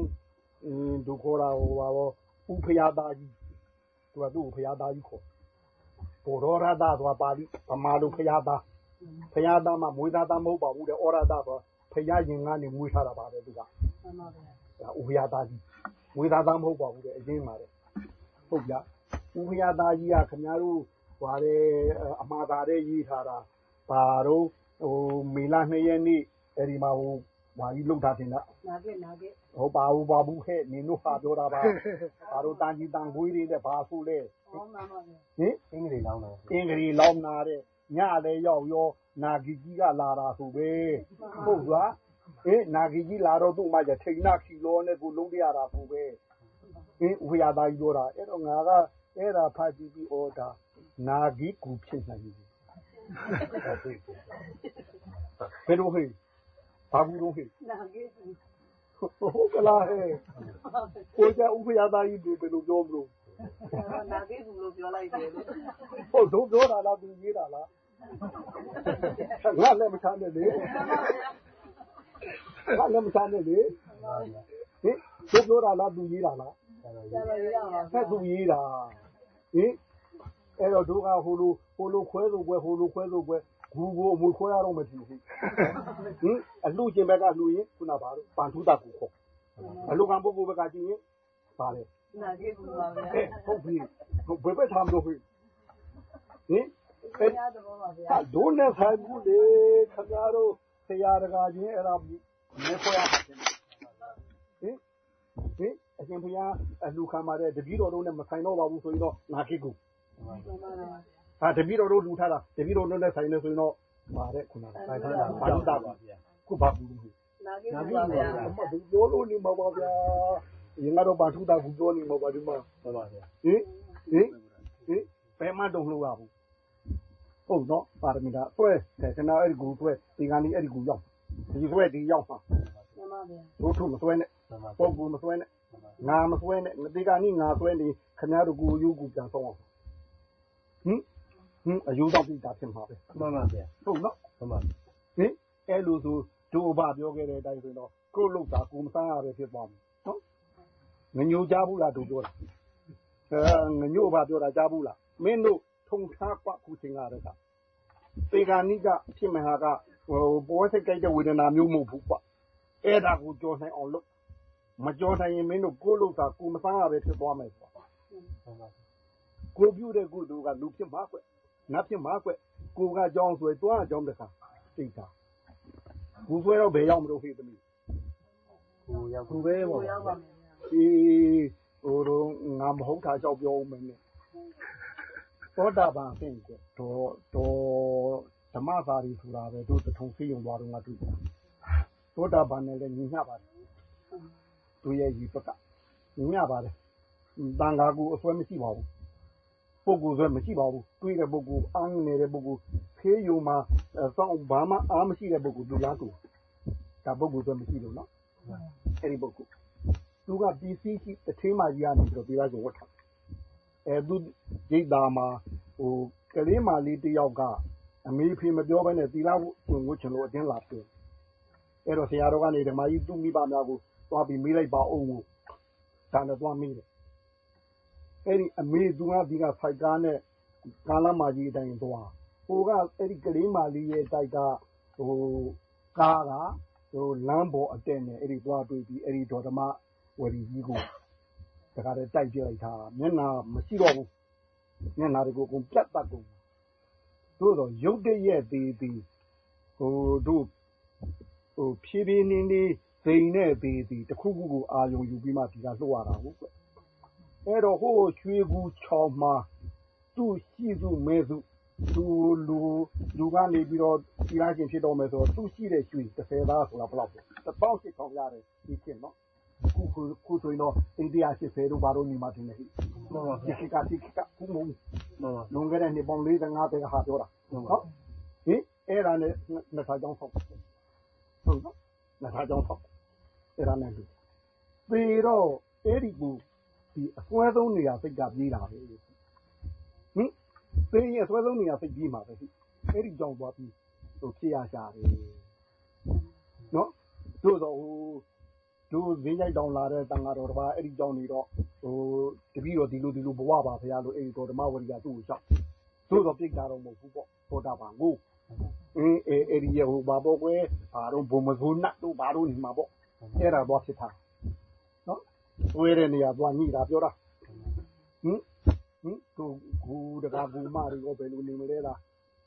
အင်းဒုခေါ်တာဟိုပါဘောဥဖယာသားကြီးသူကသူ့ကိုဖယာသားကြီးခေါ် ဘောရောရတာဆိုတာပါဠိဗမာလိုဖယာသားဖယာသားမှမွေးသားသားမဟုတ်ပါဘူးတဲ့ဩရတာဆိုဖယာရင်ကနေမွေးထားတာပါပဲသူကဒါဥပယသားကြီးဝေသားသားမဟုတ်ပါဘူးတဲ့အရင်းပါတဲ့ဟုတ်ဗျဥပယသားကြီးကခင်ဗျားတို့ဟွာလေအမှားသားတဲ့ရေးထားတာဘာတော့ဟိုမေလ2ရက်နေ့အဲ့ဒီမှာဟို ဟွာကြီးလုတ်ထားတင်တာနာခဲ့နာခဲ့ဟုတ်ပါဘူးပါဘူးဟဲ့နင်တို့ဟာပြောတာပါဘာတို့တန်ကြီးတန်ခွေးတွေနဲ့ဘာဆိုလဲဟောမှန်ပါဗျာဟင်အင်္ဂလိပ်လောင်းတော့အင်္ဂလိပ်လောင်းနာတဲ့ညလည်းရောက်ရောနာဂီကြီးကလာတာဆိုပဲဟုတ်သွားအေးနာဂီကြီးလာတော့သူ့မရထိန်နာခီလောနဲ့ကိုလုံးတရတာဆိုပဲအင်းဝေယသားကြီးပြောတာအဲ့တော့ငါကအဲ့ဒါဖတ်ကြည့်ပြီးဩတာနာဂီကူဖြစ်နိုင်ပြီဘယ်လိုဟဲ့ ဘာဘူးတော့ဟဲ့နာခဲ့သူဟုတ်ကလားဟဲ့ကိုကြဥပယသားကြီးဘယ်လိုပြောမလို့နာခဲ့သူလို့ပြောလိုက်တယ်လေဟုတ်တို့ပြောတာလားသူရေးတာလားငါလည်းမချမ်းနဲ့လေငါလည်းမချမ်းနဲ့လေဟင်တို့ပြောတာလားသူရေးတာလားကျန်တော်ရပါဖက်သူရေးတာဟင် အဲ့တော့တို့ကဟိုလိုဟိုလိုခွဲလို့ကွယ်ဟိုလိုခွဲလို့ကွယ်ဂူကိုအမွေခွဲရတော့မထီဘူးဟင်အလှကျင်ဘက်ကလှရင်ခုနပါတော့ပန်ထူတာကူခေါ်အလှကံပုဂ္ဂိုလ်ဘက်ကကြည့်ရင်ပါလေနာခဲ့သူပါဗျာအဲဟုတ်ပြီဘယ်ဘက်ထားမလို့ဟင်ဟင်ဆရာတော်ပါဗျာဟာဒုနဲ့ဆိုင်ဘူးလေခင်ဗျားတို့ဆရာတကာချင်းအဲ့ဒါမဲခွဲရမှာတင်ဟင်ဟင်အရှင်ဘုရားအလူခံပါတယ်တပည့်တော်တို့နဲ့မဆိုင်တော့ပါဘူးဆိုရင်တော့ငါခိကူမှန်ပါဗျာ ဟာတပည့်တော်တို့လူထားတာတပည့်တော်တို့နဲ့ဆိုင်နေဆိုရင်တော့ပါတဲ့ခုနကဆိုင်ထားတာဘာလို့တာပါခုဘာဘူးလို့နာခဲ့သူပါဗျာအမသူပြောလို့နေမှာပါဗျာရင်ကတော့ဘာထူတာဘူးပြောနေမှာပါဒီမှာမှန်ပါဗျာဟင်ဟင်ဟင်ဘယ်မှတော့လို့ရဘူးဟုတ်တော့ပါရမီတာဆွဲတယ်ကျွန်တော်အဲ့ဒီကူဆွဲဒီကနေ့အဲ့ဒီကူရောက်ဒီဆွဲဒီရောက်ပါမှန်ပါဗျာတို့ထုမဆွဲနဲ့မှန်ပါပုံကူမဆွဲနဲ့ငါမဆွဲနဲ့ဒီကနေ့ငါဆွဲနေခင်ဗျားတို့ကူယူကူပြန်ဆောင်အောင် ဟင်ဟင်အယူတော့ပြတာဖြစ်မှာပဲမှန်ပါဗျာဟုတ်နော်မှန်ပါဟင်အဲ့လိုဆိုတို့အဘပြောခဲ့တဲ့အတိုင်းဆိုရင်တော့ကိုယ်လောက်တာကိုမဆန်းရပဲဖြစ်သွားမယ်နော်ငညိုကြဘူးလားတို့ပြောတာအဲငညိုအဘပြောတာကြားဘူးလားမင်းတို့ထုံထားကွခုချင်းရတဲ့ကသေဂာနိကဖြစ်မဟာကဟိုဘောစိတ်ကြိုက်တဲ့ဝေဒနာမျိုးမဟုတ်ဘူးကွအဲ့ဒါကိုကြောနိုင်အောင်လုပ်မကြောနိုင်ရင်မင်းတို့ကိုယ်လောက်တာကိုမဆန်းရပဲဖြစ်သွားမယ်ဆိုမှန်ပါ ကိုပြုတဲ့ကုသိုလ်ကလူဖြစ်မှာကွနတ်ဖြစ်မှာကွကိုကကြောင်းဆွဲတွားကြောင်းတခါသိတာဘူးဆွဲတော့ဘယ်ရောက်မလို့ဟေ့သမီးကိုရောက်ဘူးပဲကိုပေါ့ရောက်ပါမယ်ဗျာအေးဟိုတော့ငါမဟုတ်တာကြောက်ပြောဦးမယ်နဲ့သောတာပန်အဖြစ်ကွတော့တော့ဓမ္မသာရီဆိုတာပဲတို့တထုံသိယုံသွားတော့ငါတွေ့တယ်သောတာပန်နဲ့လည်းညီမျှပါတယ်သူရဲ့ကြီးပကညီမျှပါတယ်တန်ခါကူအစွဲမရှိပါဘူး ပုဂ္ဂိုလ်ဆိုမရှိပါဘူး တွေးတဲ့ပုဂ္ဂိုလ်အောင်းနေတဲ့ပုဂ္ဂိုလ်ဖေးယုံမှာစောင့် ဘာမှအားမရှိတဲ့ပုဂ္ဂိုလ် သူလားသူဒါ ပုဂ္ဂိုလ်ဆိုမရှိလို့နော် အဲ့ဒီပုဂ္ဂိုလ် သူက PC ရှိတစ်ထင်းမှကြီးရနေပြီးတော့ဒီလားဆိုဝတ်ထားအဲသူဒိတ်တာမှာဟိုကလေးမလေးတယောက်က အမေဖေမပြောဘဲနဲ့တီလာဝင်ဝတ်ချင်လို့ အတင်းလာတယ် အဲ့တော့ ဆရာတော်ကနေ ဓမ္မကြီး သူ့မိဘများကို သွားပြီး မေးလိုက်ပါအောင်ကိုဒါနဲ့သွားမေးတယ် အဲ့ဒီအမေ သူက ဒီကဖိုက်ကားနဲ့ ကာလာမာကြီးအတိုင်းသွား ဟိုက အဲ့ဒီ ကလေးမာလေးရဲ့ တိုက်ကဟိုကားကဟိုလမ်းပေါ်အတက်နဲ့အဲ့ဒီသွားတွေ့ပြီး အဲ့ဒီ ဒေါ်ဓမ္မဝရီကြီးကို တခါတည်း တိုက်ပြလိုက်တာ မျက်နာမရှိတော့ဘူး မျက်နှာတွေကိုကုန် ပြတ်တတ်ကုန်သို့တော့ရုပ်တရက် သေးသေးဟိုတို့ဟိုဖြည်းဖြည်းနင်းလေးဇိမ်နဲ့သေးသေးတစ်ခုခုကို အာယုံယူပြီးမှ ဒီကလှုပ်ရတာဟုတ်ကွ အဲ့တော့ဟိုရွှေကူချောင်းမှာသူ့ရှိစုမဲစုသူလူလူကနေပြီးတော့ဒီလားချင်းဖြစ်တော့မယ်ဆိုတော့သူ့ရှိတဲ့ရွှေ30သားဆိုတာဘယ်လောက်လဲ18000ရတယ်ဒီချင်းနော်ခုခုခုဆိုရင်တော့အိန္ဒိယ80တို့ဘာတို့နေမှာတင်နေဟိမှန်ပါဗျာဒီကတိကခုမုံမှန်ပါလွန်ခဲ့တဲ့နှစ်ပေါင်း45 50ဟာပြောတာဟုတ်ဟင်အဲ့ဒါနဲ့နှစ်ခါကြောင်းဆောက်ဟုတ်နော်နှစ်ခါကြောင်းဆောက်အဲ့ဒါနဲ့လူပေတော့အဲ့ဒီကူ ဒီအစွဲဆုံးနေရာစိတ်ကပြေးတာပဲဟင်ပေရင်အစွဲဆုံးနေရာစိတ်ပြေးမှာပဲဟိအဲ့ဒီကြောင်းသွားပြီးဟိုဖြစ်ရရှာတယ်နော်တို့တော့ဟိုတို့ဈေးရိုက်တောင်လာတဲ့တန်ဃာတော်တစ်ပါးအဲ့ဒီကြောင်းနေတော့ဟိုတပည့်တော်ဒီလိုဒီလိုဘဝပါဖရာလို့အဲ့ဒီတော်ဓမ္မဝရိယသူ့ကိုရှောက်တို့တော့ပြိတ္တာတော့မဟုတ်ဘူးပေါ့သောတာပန်ကိုအင်းအဲအဲ့ဒီရဟိုဘာပေါ့ကွယ်ဘာတော့ဘုံမစိုးနတ်တို့ဘာတို့နေမှာပေါ့အဲ့ဒါတော့ဖြစ်တာနော် ဝဲတဲ့နေရာသွားညိတာပြောတာဟင်ဟင်သူကူတကာကူမတွေကိုဘယ်လိုနေမလဲလား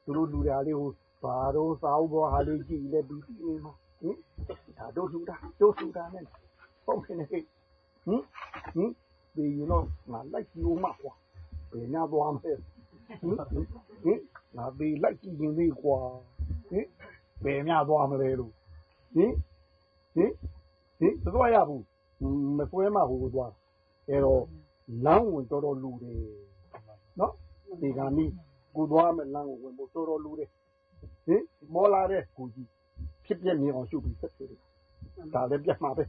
သူတို့လူတွေလေးဟိုဘာတော့စာအုပ်ပေါ်ဟာလေးကြည့်လဲပြီးပြီးနေမှာဟင်ဒါတို့လူတာတို့လူတာနဲ့ဟုတ်ကဲ့ဟင်ဟင်ဒီရင်တော့ငါလိုက်ကြည့်ဦးမှာကွာဘယ်ညာသွားမလဲဟင်ဟင်ငါဒီလိုက်ကြည့်ရင်လေးကွာဟင်ဘယ်ညာသွားမလဲလို့ဟင်ဟင်ဟင်သွားရဘူး မပွဲမှာဟိုသွားအဲတော့လမ်းဝင်တော်တော်လူတယ်နော်ဒီကနေ့ကိုသွားမယ်လမ်းကိုဝင်ဖို့တော်တော်လူတယ်ဟင်မောလာတဲ့ကိုကြီးဖြစ်ပြမြင်အောင်ရှုပ်ပြီးဆက်တယ်ဒါလည်းပြတ်မှာပဲ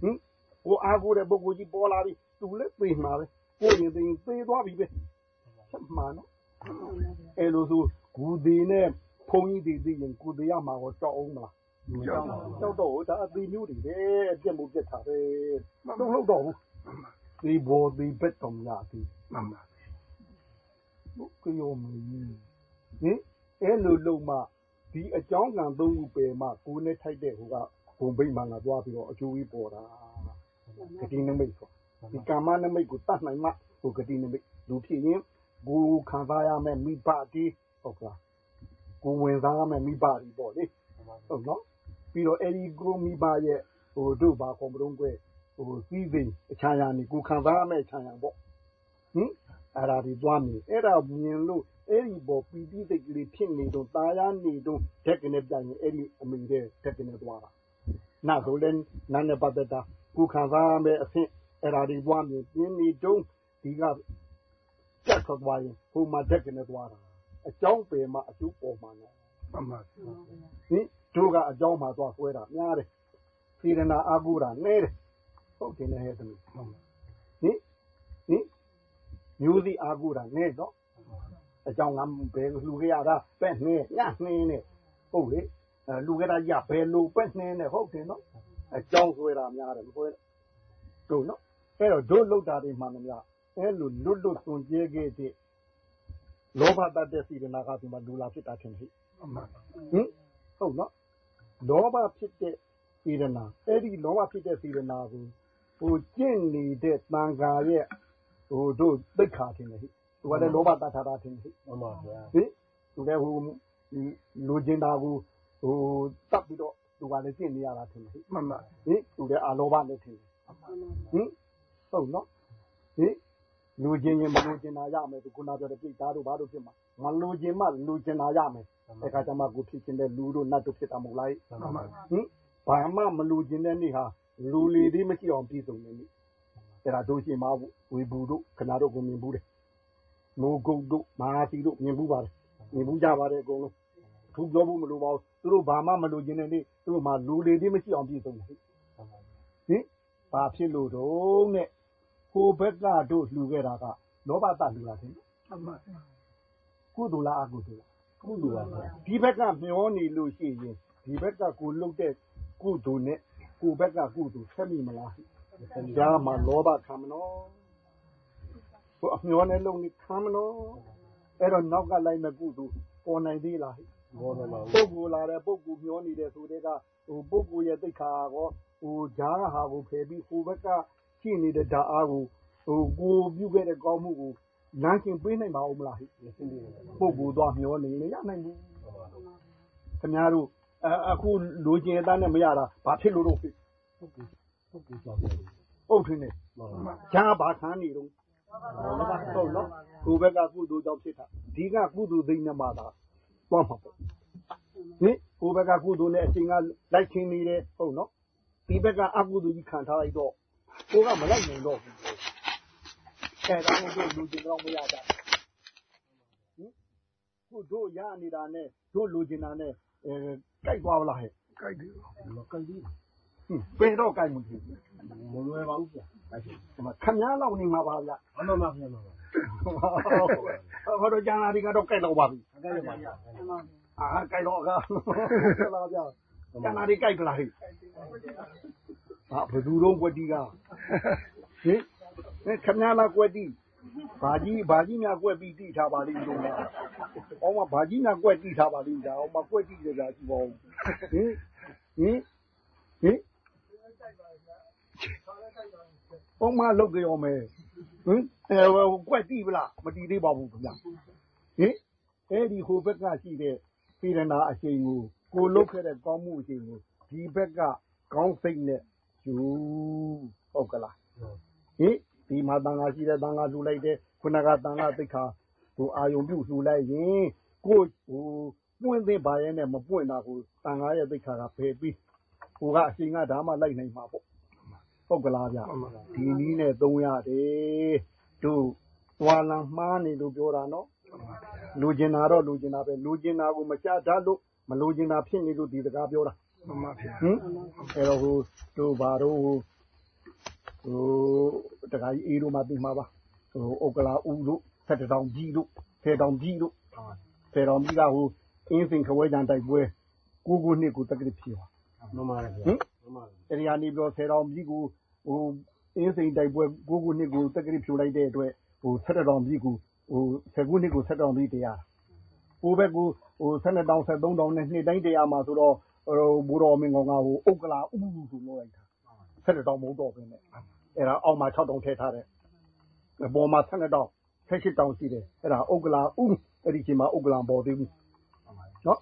ဟင်ကိုအားကိုတဲ့ပုဂ္ဂိုလ်ကြီးပေါ်လာပြီသူလည်းသိမှာပဲကိုရင်သိရင်သိသွားပြီပဲဆက်မှာနော်အဲလိုဆိုဂူဒီနဲ့ဖုံကြီးတွေသိရင်ကိုတရားမှာတော့ကြောက်အောင်မလား ကြောက်တော့ဒါအသေးမျိုးတွေပဲပြက်မှုပြက်တာပဲမတော့တော့ဘူးဒီဘောဒီဘက်တော်များသည်မှန်ပါဘုကယောမီဟင်အဲလိုလုံးမှဒီအကြောင်းကံသုံးခုပယ်မှကိုယ်နဲ့ထိုက်တဲ့ဟိုကဘုံဗိမာန်ကသွားပြီးတော့အကျိုးကြီးပေါ်တာဂတိနမိတ်ဆိုဒီကာမနမိတ်ကိုတတ်နိုင်မှဟိုဂတိနမိတ်လူဖြစ်ရင်ကိုခံစားရမယ်မိဘတိဟုတ်ကလားကိုဝင်စားရမယ်မိဘတိပေါ့လေဟုတ်နော် ပြီးတော့ အဲဒီ ကိုမိဘရဲ့ဟိုတို့ ဘာကွန်ပရုံးကွဲဟိုစည်းစိမ်အချာရနေကိုခံစားရမယ်အချာရပေါ့ဟင်အဲ့ဒါဒီသွားမြင်အဲ့ဒါမြင်လို့ အဲ့ဒီပေါ် ပီတိစိတ်ကလေး ဖြစ်နေတော့ตาရနေတော့ဓက်ကနေပြန်ရင် အဲ့ဒီအမိတဲ့ဓက်ကနေသွားတာနာဆိုလဲနာနဲ့ပတ်သက်တာ ကိုခံစားရမယ်အဆင့် အဲ့ဒါဒီသွားမြင်ပြင်းနေတုံးဒီကကြက်ထွက်သွားရင် ဟိုမှာဓက်ကနေသွားတာ အကြောင်းပယ်မှာအကျိုးပေါ်မှာနော် မှန်ပါဟင် တို့ကအကြောင်းမှာသွားဆွဲတာများတယ်စေရနာအာဟုတာနဲတယ်ဟုတ်တယ်နဲ့ဟဲ့တမီးဟင်ဟင်မျိုးစီအာဟုတာနဲတော့အကြောင်းကဘယ်လူခဲ့ရတာပဲ့နှင်းညနှင်းနဲ့ဟုတ်လေလူခဲ့တာရဘယ်လိုပဲ့နှင်းနဲ့ဟုတ်တယ်နော်အကြောင်းဆွဲတာများတယ်မဆွဲတို့နော်အဲ့တော့တို့လောက်တာတွေမှန်တယ်များအဲ့လိုလွတ်လွတ်သွန်ကျဲခဲ့တဲ့လောဘတတ်တဲ့စီရနာကဒီမှာလူလာဖြစ်တာထင်ဟိဟင်ဟုတ်နော် လောဘဖြစ်တဲ့စေရနာအဲ့ဒီလောဘဖြစ်တဲ့စေရနာကိုဟိုကျင့်နေတဲ့တန်ခါရဲ့ဟိုတို့သိခါထင်တယ်ဟိသူကလည်းလောဘတတ်တာထင်တယ်ဟိမှန်ပါဗျာဟိသူလည်းဟိုလူကျင်တာကိုဟိုတတ်ပြီးတော့သူကလည်းကျင့်နေရတာထင်တယ်ဟိမှန်ပါဟိသူလည်းအာလောဘနဲ့ထင်တယ်ဟင်ဟုတ်နော်ဟိလူကျင်ရင်မလူကျင်တာရမယ်သူခုနပြောတဲ့ပြိတ္တာတို့ဘာတို့ဖြစ်မှာမလူကျင်မှလူကျင်တာရမယ် အဲ့ခါကျမှ ကိုဖြစ်ခြင်းတဲ့လူတို့နတ်တို့ဖြစ်တာ မဟုတ်လားမှန်ပါဟင်ဘာမှမလူကျင်တဲ့နေ့ဟာလူလီသေးမရှိအောင် ပြည်စုံနေနေ့ အဲ့ဒါတို့ရှိမှဝေဘူးတို့ခဏတို့ ကိုမြင်ဘူးတယ်နိုးကုတ်တို့ မဟာစီတို့ မြင်ဘူးပါတယ် မြင်ဘူးကြပါတယ်အကုန်လုံးသူပြောဘူးမလို့ပါဘူး သူတို့ဘာမှမလူကျင်တဲ့နေ့ သူတို့မှလူလီသေးမရှိအောင် ပြည်စုံနေဟင်ဘာဖြစ်လို့တော့နဲ့ ဟိုဘက်က တို့လှူခဲ့တာက လောဘတလှူတာတယ်မှန်ပါကုသိုလ်လား အကုသိုလ်လား ကုသိုလ်ပါဗျာဒီဘက်ကမျောနေလို့ရှိရင်ဒီဘက်ကကိုလှုပ်တဲ့ကုသိုလ်နဲ့ကိုဘက်ကကုသိုလ်ဆက်မိမလားဒါမှလောဘခံမနော်ဟိုအမျောနဲ့လုံနေခံမနော်အဲ့တော့နောက်ကလိုက်မဲ့ကုသိုလ်ပေါ်နိုင်သေးလားဘောတယ်လားပုဂ္ဂိုလ်လာတဲ့ပုဂ္ဂိုလ်မျောနေတဲ့ဆိုတဲ့ကဟိုပုဂ္ဂိုလ်ရဲ့သိက္ခာကောဟိုဂျားဟာကိုဖယ်ပြီးဟိုဘက်ကရှိနေတဲ့ဓာတ်အားကိုဟိုကိုပြုခဲ့တဲ့ကောင်းမှုကိုဟ လမ်းရှင်ပေးနိုင်ပါဦးမလားဟိပုဂ္ဂိုလ်သွားမျောနေလေရနိုင်ဘူးခင်ဗျားတို့အခုလူကျင်အတန်းနဲ့မရတာဘာဖြစ်လို့တော့ဖြစ်ပုဂ္ဂိုလ်ပုဂ္ဂိုလ်ကြောင့်လည်းဟုတ်ထင်တယ်မှန်ပါဂျာဘာခံနေတော့ဟုတ်နော်ကိုဘက်ကကုသိုလ်ကြောင့်ဖြစ်တာဒီကကုသိုလ်သိနေမှာသာသွားမှာပေါ့ဟင်ကိုဘက်ကကုသိုလ်နဲ့အချိန်ကလိုက်ချင်းနေတယ်ဟုတ်နော်ဒီဘက်ကအကုသိုလ်ကြီးခံထားလိုက်တော့ကိုကမလိုက်နိုင်တော့ဘူး အဲဒါနဲ့တို့လူကျင်တော့မရကြဘူးဟင်ခုတို့ရနေတာနဲ့တို့လူကျင်တာနဲ့အဲကြိုက်သွားလားဟဲ့ကြိုက်တယ်မကြိုက်ဘူးဟင်ပင်တော့ကြိုက်မှုဖြစ်မလွယ်ပါဘူးဗျာကြိုက်တယ်ဒီမှာခမည်းလောက်နေမှာပါဗျာအမှန်ပါဗျာမှန်ပါဟောတော့ကျန်လာဒီကတော့ကြိုက်တော့ပါပြီအကြိုက်ပါဗျာအာကြိုက်တော့ကဆက်လာဗျာကျန်လာဒီကြိုက်ကြလားဟိဟာဘယ်သူတော့ကွက်တီကဟင်အဲ ခမည်းလောက်ကွက်တီဘာကြီးဘာကြီးများကွက်ပြီးတိထားပါလိမ့်လို့လား။အော်မဘာကြီးများကွက်တိထားပါလိမ့်ဒါ။အော်မကွက်တိကြတာကြည့်ပါဦး။ဟင်ဟင်ဟင်။အော်မလုတ်ကြောမယ်။ဟင်အဲကွက်တိပလားမတီးသေးပါဘူးခင်ဗျ။ဟင်အဲ့ဒီဟိုဘက်ကရှိတဲ့ပြည်ရနာအချိန်ကိုကိုလုတ်ခဲ့တဲ့ကောင်းမှုအချိန်ကိုဒီဘက်ကကောင်းစိတ်နဲ့ယူဟုတ်ကလား။ဟင် ဒီမှာတန်ခါရှိတဲ့တန်ခါလှူလိုက်တဲ့ခုနကတန်ခါသိခါဟို အာယုံပြုလှူလိုက်ရင် ကိုဟိုပွင့်သိပါရဲ့နဲ့ မပွင့်တာကိုတန်ခါရဲ့သိခါကဖယ်ပြီးဟိုကအချိန်က ဒါမှလိုက်နိုင်မှာပေါ့ ဟုတ်ကလားဗျ ဒီနည်းနဲ့သုံးရတယ် တို့သွားလံမှားနေလို့ ပြောတာနော်လူကျင်တာတော့လူကျင်တာပဲလူကျင်တာကိုမချတတ်လို့ မလူကျင်တာဖြစ်နေလို့ ဒီစကားပြောတာမှန်ပါဗျာဟင် အဲ့တော့ ဟိုတို့ဘာတို့ဟို ဟိုတခါကြီးအေးတို့မှပြင်မှာပါဟိုဥက္ကလာဦးတို့ဆက်တတောင်ကြီးတို့ ဆယ်တောင်ကြီးတို့ ဆယ်တောင်ကြီးကဟိုအင်းစင်ခဝဲကြံတိုက်ပွဲကိုကိုနှစ်ကိုတက်ကလေးဖြေပါမှန်ပါဗျာဟင်အဲ့ဒီကနေပြီးတော့ဆယ်တောင်ကြီးကိုဟိုအင်းစင်တိုက်ပွဲကိုကိုနှစ်ကိုတက်ကလေးဖြိုလိုက်တဲ့အတွက်ဟိုဆက်တောင်ကြီးကိုဟိုဆယ်ခုနှစ်ကိုဆက်တောင်ကြီးတရားကိုဘက်ကိုဟို12တောင်13တောင်နဲ့ နှစ်တိုင်းတရားမှာဆိုတော့ဟိုဘူတော်မင်းကောင်ကဟိုဥက္ကလာဥလူဆိုလို့လိုက်တာ 12တောင်မဟုတ်တော့ဘဲနဲ့အဲ့ဒါအောက်မှာ6တောင်ထည့်ထားတယ်အပေါ်မှာ12တောင်18တောင်ရှိတယ်အဲ့ဒါဥက္ကလာဥအဲ့ဒီချိန်မှာဥက္ကလာပေါ်သေးဘူးနော်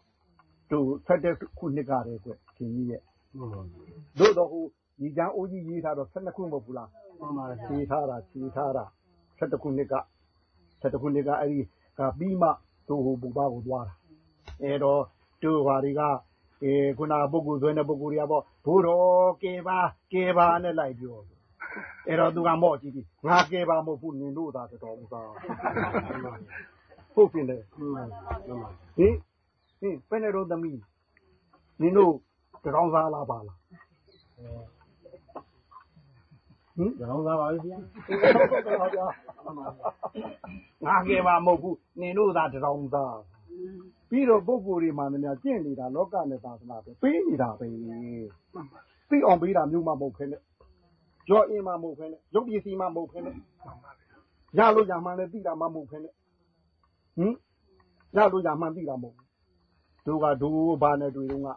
သူဆက်တဲ့ခုနှစ်ကတည်းကခင်ကြီးရဲ့မှန်ပါတို့တော့ဟိုညီချမ်းအိုးကြီးရေးထားတော့12ခုမဟုတ်ဘူးလားမှန်ပါဗျာခြေထားတာခြေထားတာ7ခုနှစ်က7ခုနှစ်ကအဲ့ဒီကပြီးမှတို့ဟိုပူပါကိုသွားတာအဲ့တော့တို့ဟာတွေကအဲ ခုနပုဂ္ဂိုလ်ဆွဲတဲ့ ပုဂ္ဂိုလ်တွေကပေါ့ ဘိုးတော်ကဲပါကဲပါနဲ့ လိုက်ပြောအဲ့တော့ သူက မော့ကြည့်ပြီး ငါကဲပါမဟုတ်ဘူး နင်တို့သာတော်ဥစားဟုတ်ပြင်တယ်မှန်ပါမှန်ပါဟင်ဟင်ဘယ်နဲ့တော့သမီးနင်တို့တောင်စားလားပါလားဟင်ရောင်းသားပါဗျာငါကဲပါမဟုတ်ဘူးနင်တို့သာတရောင်သား ပြီးတော့ ပုဂ္ဂိုလ်တွေမှလည်းများကျင့်နေတာ လောကနဲ့ သာသနာပဲပေးနေတာပဲ သိအောင်ပေးတာမျိုးမှ မဟုတ်ခဲနဲ့ကြောအင်းမှ မဟုတ်ခဲနဲ့ ရုပ်ပစ္စည်းမှ မဟုတ်ခဲနဲ့ ရလို့ ရမှလည်း သိတာမှ မဟုတ်ခဲနဲ့ဟင်ရလို့ ရမှသိတာ မဟုတ်ဘူး တို့က တို့ ဘာနဲ့တွေ့တော့က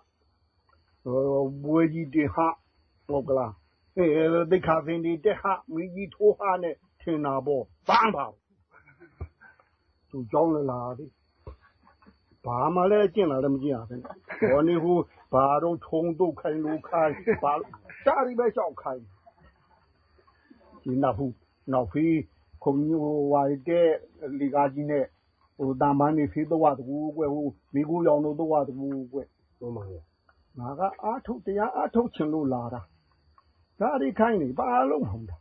ဟိုဘွေကြီးတင်ဟဟုတ်ကလားအဲဒိခါစင်ဒီတက်ဟမိကြီးထိုးဟနဲ့ ထင်တာပေါ့ပန်းပါသူကြောင်းလလာသည် ဘာမှလည်းကျင့်လာလည်းမကျင့်ရဘူးဘောနေဟူဘာတော့ထုံတုတ်ခိုင်းလို့ခိုင်းဘာရှားရီပဲရှောက်ခိုင်းဒီနောက်ဘူးနောက်ဖီးခုံညိုဝိုင်တဲ့လီကာကြီးနဲ့ဟိုတာမန်းနေဖေးတော့တူကွယ်ဟိုမိကူရောင်တို့တော့တူကွယ်မှန်ပါဗျာငါကအာထုတ်တရားအာထုတ်ချင်လို့လာတာဒါအရိခိုင်းနေဘာလုံးမဟုတ်တာ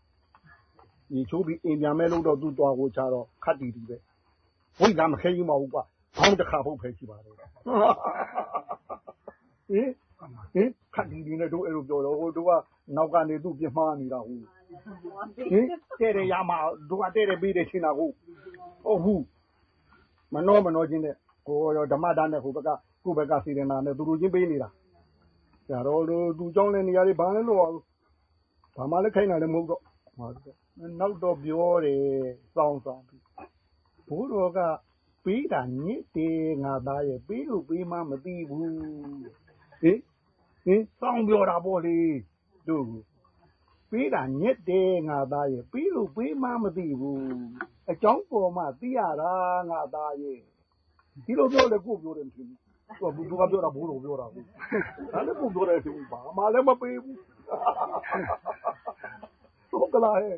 ဒီချိုးပြီးအိမ်ပြန်မဲ့လို့တော့သူ့တော်ကိုချတော့ခတ်တီတီပဲဝိတ်ကမခဲကြီးမဟုတ်ကွာ ဆောင်းတခါဖို့ပဲရှိပါတော့ဟင်ဟင်ခတ်ဒီဒီနဲ့တို့အဲ့လိုပြောတော့ဟိုတို့ကနောက်ကနေသူ့ပြမှားနေတာဟုတ်ဟင်တဲ့တယ်ရမှာတို့ကတဲ့တယ်ပြီးတယ်ရှင်းတာဟုတ်ဟုတ်ဘူးမနှောမနှောချင်းတဲ့ကိုရောဓမ္မတာနဲ့ဟိုဘက်ကကိုဘက်ကစေတနာနဲ့သူတို့ချင်းပေးနေတာဆရာတော်တို့သူကြောင်းလဲနေရာလေးဘာလဲလို့ပါဘူးဘာမှလည်းခိုင်းတာလည်းမဟုတ်တော့ဟုတ်တယ်နောက်တော့ပြောတယ်စောင်းစောင်းပြီးဘိုးတော်က ပေးတာညစ်တယ်ငါသားရဲ့ပေးလို့ပေးမှမသိဘူးဟင်ဟင်စောင်းပြောတာပေါ့လေတို့ပေးတာညစ်တယ်ငါသားရဲ့ပေးလို့ပေးမှမသိဘူးအကြောင်းပေါ်မှသိရတာငါသားရဲ့ဒီလိုပြောလေကိုပြောတယ်မဖြစ်ဘူးသူကပြောတာဘိုးတော်ပြောတာဘူးဒါလည်းကိုပြောတယ်သူပါမလည်းမပေးဘူးဟုတ်ကလားဟဲ့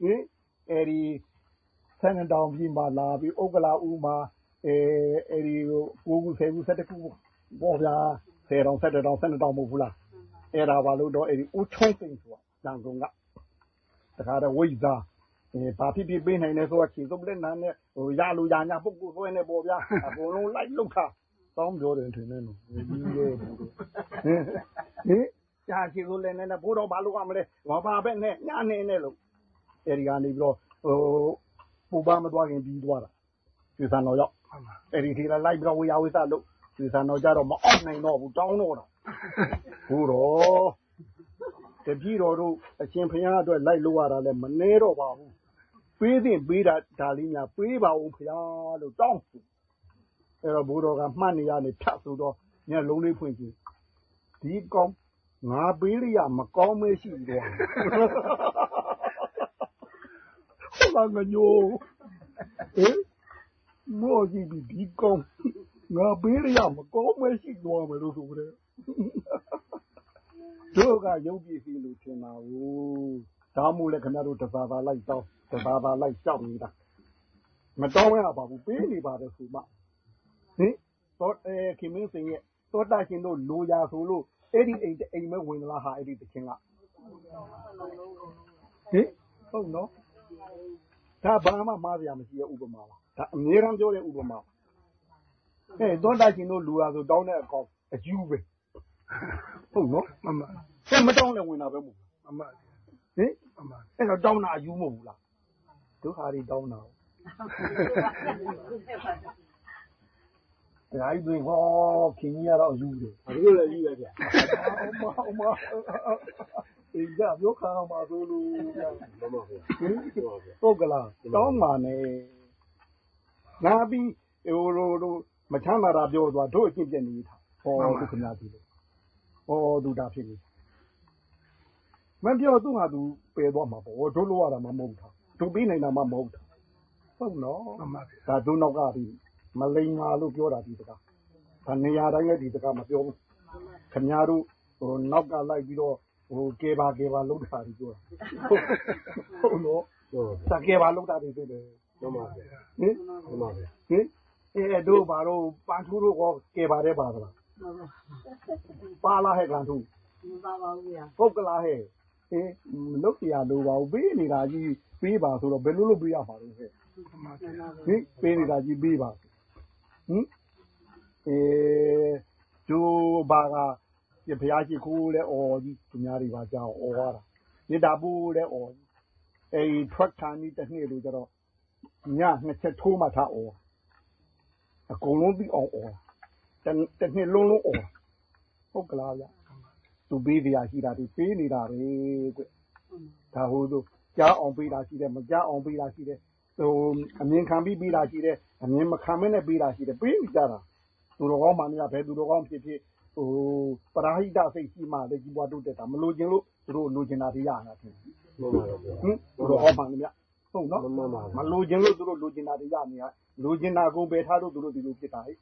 ဟင်အဲ့ဒီ ဆန်းတောင်ပြည်မှာလာပြီးဥက္ကလာဦးမှာအဲအဲ့ဒီကိုကူဆယ်ခုဆက်တခုပေါ့ဗျာဆယ်တောင်ဆက်တောင်ဆက်တောင်မဟုတ်ဘူးလားအဲ့ဒါဘာလို့တော့အဲ့ဒီဦးချုံးသိန်းဆိုတာလမ်းကုန်ကတခါတော့ဝိဇာအဲဘာဖြစ်ဖြစ်ပေးနိုင်လဲဆိုတာခြေစုပ်လက်နာနဲ့ဟိုရလူရညာပုဂ္ဂိုလ်သွဲနေပေါ့ဗျာအကုန်လုံးလိုက်လောက်တာတောင်းပြောတယ်ထင်တယ်နော်ဒီရဲဘူးဟင်ဟင်ကြာခြေစုပ်လက်နဲ့ဘိုးတော်ဘာလို့ကမလဲဘာဘာပဲနဲ့ညနေနဲ့လို့အဲ့ဒီကနေပြီးတော့ဟို ပူပါမသွားခင် ပြီးသွားတာကျွေးစံတော်ရောက်အဲ့ဒီทีလာလိုက်ပြီးတော့ဝေယဝိသလို့ကျွေးစံတော်ကြတော့မအောင်နိုင်တော့ဘူးတောင်းတော့တာဘိုးတော်တပည့်တော်တို့အရှင်ဖခင်အတွက်လိုက်လို့ရတာလည်းမနှဲတော့ပါဘူးပေးသင့်ပေးတာဒါလေးများပေးပါဦးဖခင်လို့တောင်းဆိုအဲ့တော့ဘိုးတော်ကမှတ်နေရနေဖြတ်ဆိုတော့ညလုံးလေးဖွင့်ကြည့်ဒီကောင်းငါပေးရမကောင်းမရှိတော့ ဟုတ်လားငညိုဟင်မော်ကြည့်ပြီးဒီကောင်းငါပေးရမကောင်းမရှိတော့မယ်လို့ဆိုကြတယ်တို့ကယုံကြည်စီလို့ထင်တာဘူးဒါမို့လဲခင်ဗျားတို့တစားသားလိုက်တော့တစားသားလိုက်ရှောက်နေတာမတော်ရပါဘူးပေးနေပါတယ်ဆိုမှဟင်တော့အဲခင်မင်းစင်ရဲ့တောတာရှင်တို့လိုရာဆိုလို့အဲ့ဒီအိမ်အိမ်မဲ့ဝင်လာဟာအဲ့ဒီတခြင်းကဟင်ဟုတ်နော် ဒါဘာမှမားစရာမရှိတဲ့ဥပမာပါဒါအများရန်ပြောတဲ့ဥပမာအဲတောတာရှင်တို့လိုရာဆိုတောင်းတဲ့အကောင်အယူပဲဟုတ်နော်မမဆက်မတောင်းလည်းဝင်တာပဲမဟုတ်ဘူးမမဟင်မမအဲ့တော့တောင်းတာအယူမဟုတ်ဘူးလားဒုက္ခတွေတောင်းတာအဲ့ဒါကြီးဟောခင်ကြီးကတော့ယူတယ်ဘာလို့လဲကြီးပဲဗျာအမအမ အေးကြပြောခါမှာဆိုလို့မမဗျာဟင်ဟုတ်ပါဗျာဟုတ်ကလားတောင်းပါနဲ့ငါပြီးဟိုလိုလိုမချမ်းသာတာပြောသွားတို့အကျင့်ပြက်နေတာဟောသူခင်ဗျားပြီလေဟောသူတာဖြစ်နေမပြောသူ့ဟာသူပယ်သွားမှာပေါ့တို့လိုရတာမှမဟုတ်တာတို့ပြီးနိုင်တာမှမဟုတ်တာဟုတ်နော်မှန်ပါဗျာဒါတို့နောက်ကပြီးမလိန်မာလို့ပြောတာဒီတကားဒါနေရာတိုင်းရဲ့ဒီတကားမပြောဘူးခင်ဗျားတို့ဟိုနောက်ကလိုက်ပြီးတော့ ဟိုကေပါကေပါလုံးတာဒီပြောတာဟုတ်နော်ဟုတ်ပါဗျာစကေပါလုံးတာတွေဆိုတယ်မမဗျာဟင်မမဗျာဟင်အဲတို့ဘာလို့ပန်းထူးတို့ကောကေပါတဲ့ပါသလားမပါပါလားဟဲ့ကန်ထူးမပါပါဘူးဗျာဟုတ်ကလားဟဲ့ဟင်မလုပ်ပြရလို့ပါဘူးပေးနေတာကြီးပေးပါဆိုတော့ဘယ်လိုလုပ်ပေးရမှာလဲဟဲ့မှန်ပါဟင်ပေးနေတာကြီးပေးပါဟင်အဲကျိုးဘာက ဒီဘုရားရှိခိုးလဲအော်ကြီးသူများတွေပါကြောက်အော်ရတာမြေတာပူလဲအော်ကြီးအဲဒီထွက်ခံကြီးတစ်နှစ်လို့ကြတော့ညနှစ်ချက်ထိုးမှထားအော်အကုန်လုံးပြီးအောင်အော်တစ်တစ်နှစ်လုံးလုံးအော်ဟုတ်ကလားဗျသူပေးပြရရှိတာဒီပေးနေတာပဲကွဒါဟိုသူကြားအောင်ပေးတာရှိတယ်မကြားအောင်ပေးတာရှိတယ်ဟိုအမြင်ခံပြီးပေးတာရှိတယ်အမြင်မခံမနဲ့ပေးတာရှိတယ်ပေးနေကြတာသူတော်ကောင်းမှမရဘဲသူတော်ကောင်းဖြစ်ဖြစ်ဟို ပရာဟိတစိတ်ရှိမှလည်းကြီးပွားတိုးတက်တာမလို့ခြင်းလို့သူတို့လိုချင်တာတွေရတာဖြစ်မမဗျာဟင်သူတော်ကောင်းမှမရဟုတ်နော်မမပါမလိုချင်လို့သူတို့လိုချင်တာတွေရနေရလိုချင်တာအကုန်ပယ်ထားလို့သူတို့ဒီလိုဖြစ်တာဟဲ့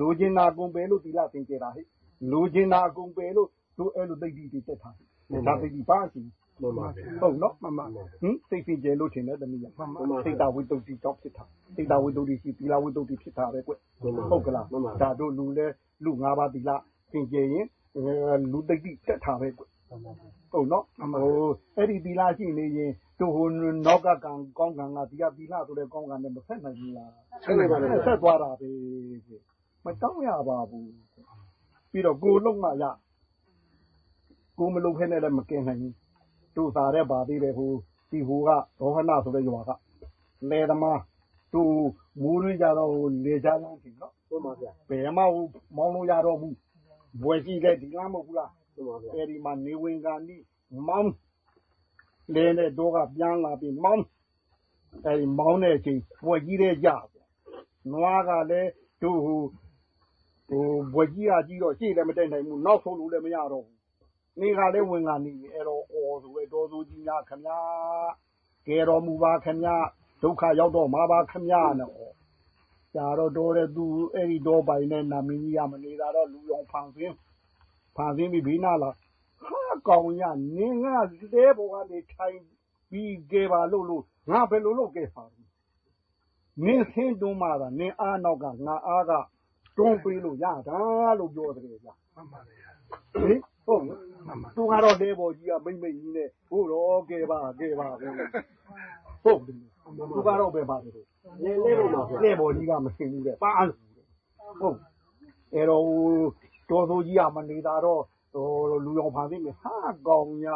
လိုချင်တာအကုန်ပယ်လို့သီလသင်ကြတာဟဲ့လိုချင်တာအကုန်ပယ်လို့သူအဲ့လိုသိတိတွေတက်ထားတယ်ဒါသိတိပါရှိမမဗျာဟုတ်နော်မမဟင်စိတ်စင်ကြယ်လို့ထင်တယ်တမီးကစိတ်တာဝိတ္တုတိကြောင့်ဖြစ်တာစိတ်တာဝိတ္တုတိရှိသီလဝိတ္တုတိဖြစ်တာပဲကွဟုတ်ကလားဒါတို့လူလဲလူ၅ပါးသီလ သင်ကြယ်ရင် လူသိတိတက်တာပဲကွ ဟုတ်နော်ဟိုအဲ့ဒီသီလရှိနေရင်တို့ဟိုနောက်ကကံကောင်းကံက ဒီကသီလဆိုတဲ့ ကောင်းကံနဲ့ မဆက်နိုင်ဘူးလား ဆက်နေပါလေဆက်သွားတာပဲ မတောင်းရပါဘူး ပြီးတော့ ကိုလုံးမရကိုမလုံးဖဲနဲ့လည်း မကင်နိုင်ဘူး တို့စားတဲ့ပါသေးတယ်ဟိုဒီဟိုက ဒေါဟနာဆိုတဲ့ရွာကလေသမားသူမိုးရင်းကြတော့လေချလန်းပြီနော်မမဗျာဘယ်မှဟိုမောင်းလို့ရတော့ဘူး ဘွယ်ရှိတဲ့ဒီလမ်းမဟုတ်ဘူးလားမမဗျာအဲဒီမှာနေဝင်ကန်ဒီမောင်းလေနဲ့တော့ကပြန်လာပြီးမောင်းအဲဒီမောင်းတဲ့အချိန်ဘွယ်ကြီးတဲ့ကြပေါ့နွားကလည်းတို့ဟိုဟိုဘွယ်ကြီးကကြီးတော့ရှေ့လည်းမတက်နိုင်ဘူးနောက်ဆုံးလို့လည်းမရတော့ဘူးနေကလည်းဝင်ကန်နေအဲ့တော့အော်ဆိုပဲတော်သူကြီးများခမညာကဲတော်မူပါခမညာဒုက္ခရောက်တော့မှာပါခမရနော် ကြာတော့တော်တဲ့သူအဲ့ဒီတော့ပိုင်နဲ့နာမည်ကြီးရမနေတာတော့လူရောင်ဖန်ဆင်းဖန်ဆင်းပြီးဘေးနာလာဟာကောင်ရနင်းကတဲဘောကနေထိုင်ပြီးကြပါလို့လို့ငါဘယ်လိုလုပ်ခဲ့ပါလဲနင်းဆင်းတွန်းมาတာနင်းအားနောက်ကငါအားကတွန်းပေးလို့ရတာလို့ပြောတယ်ဗျာမှန်ပါလေဟင်ဟုတ်လားမှန်ပါသူကတော့တဲဘော်ကြီးကမိမ့်မိတ်ကြီးနဲ့ဟိုတော့ကဲပါကဲပါဟုတ်တယ် သူကတော့ပဲပါတယ်လေလေပေါ်မှာတဲဘော်ကြီးကမသိဘူးတဲ့ပါဟုတ်အဲ့တော့တော်သူကြီးကမနေတာတော့ဟိုလူရောင်ဖန်သိမယ်ဟာကောင်ရ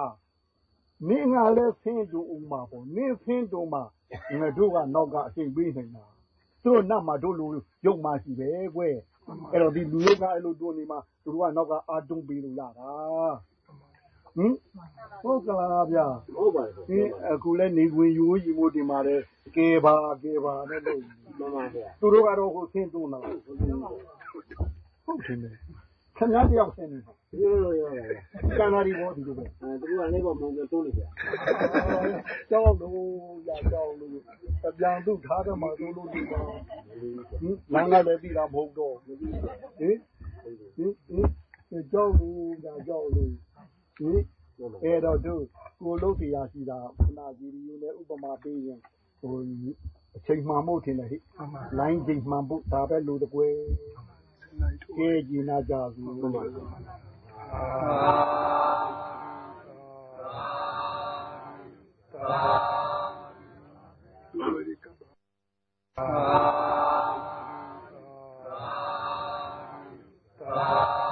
မင်းကလည်းဆင်းကြဦးမှာပေါ့နင်းဆင်းတုံးမှာငါတို့ကနောက်ကအချိန်ပေးနေတာသူတို့နတ်မှာတို့လူရုပ်မှရှိပဲကွယ်အဲ့တော့ဒီလူရုပ်ကအဲ့လိုတွန်းနေမှာသူတို့ကနောက်ကအာတုံးပေးလို့ရတာ ဟင်ဟုတ်ကလားဗျာဟုတ်ပါလေဒီအခုလဲနေခွင်ရိုးရီမို့တင်ပါတယ်ကဲပါကဲပါနဲ့လို့မှန်ပါဗျာသူတို့ကတော့ဟိုဆင်းတွန်းလာဟုတ်တယ်ခင်ဗျားတယောက်ဆင်းနေတာရိုးရိုးရောပါဗျာကန္နာဒီဘောဒီလိုပဲအဲသူကနေပေါ်မုံတိုးနေဗျာကြောက်လို့ရကြောက်လို့အပြန်သူ့ထားတယ်မှာသူ့လို့ဒီပါဟင်လမ်းကလည်းပြီးတာမဟုတ်တော့ဟင်ဟင်ဟင်ကြောက်လို့ရကြောက်လို့ လေအဲတော့တို့ကိုလုပ်တရားရှိတာခဏဒီရီယိုနဲ့ဥပမာပေးရင်ဟိုအချိန်မှန်မို့ထင်တယ်ဟိလိုင်းချိန်မှန်ဖို့ဒါပဲလူတကွယ်ကဲကြည်နာကြဘူးအာအာအာ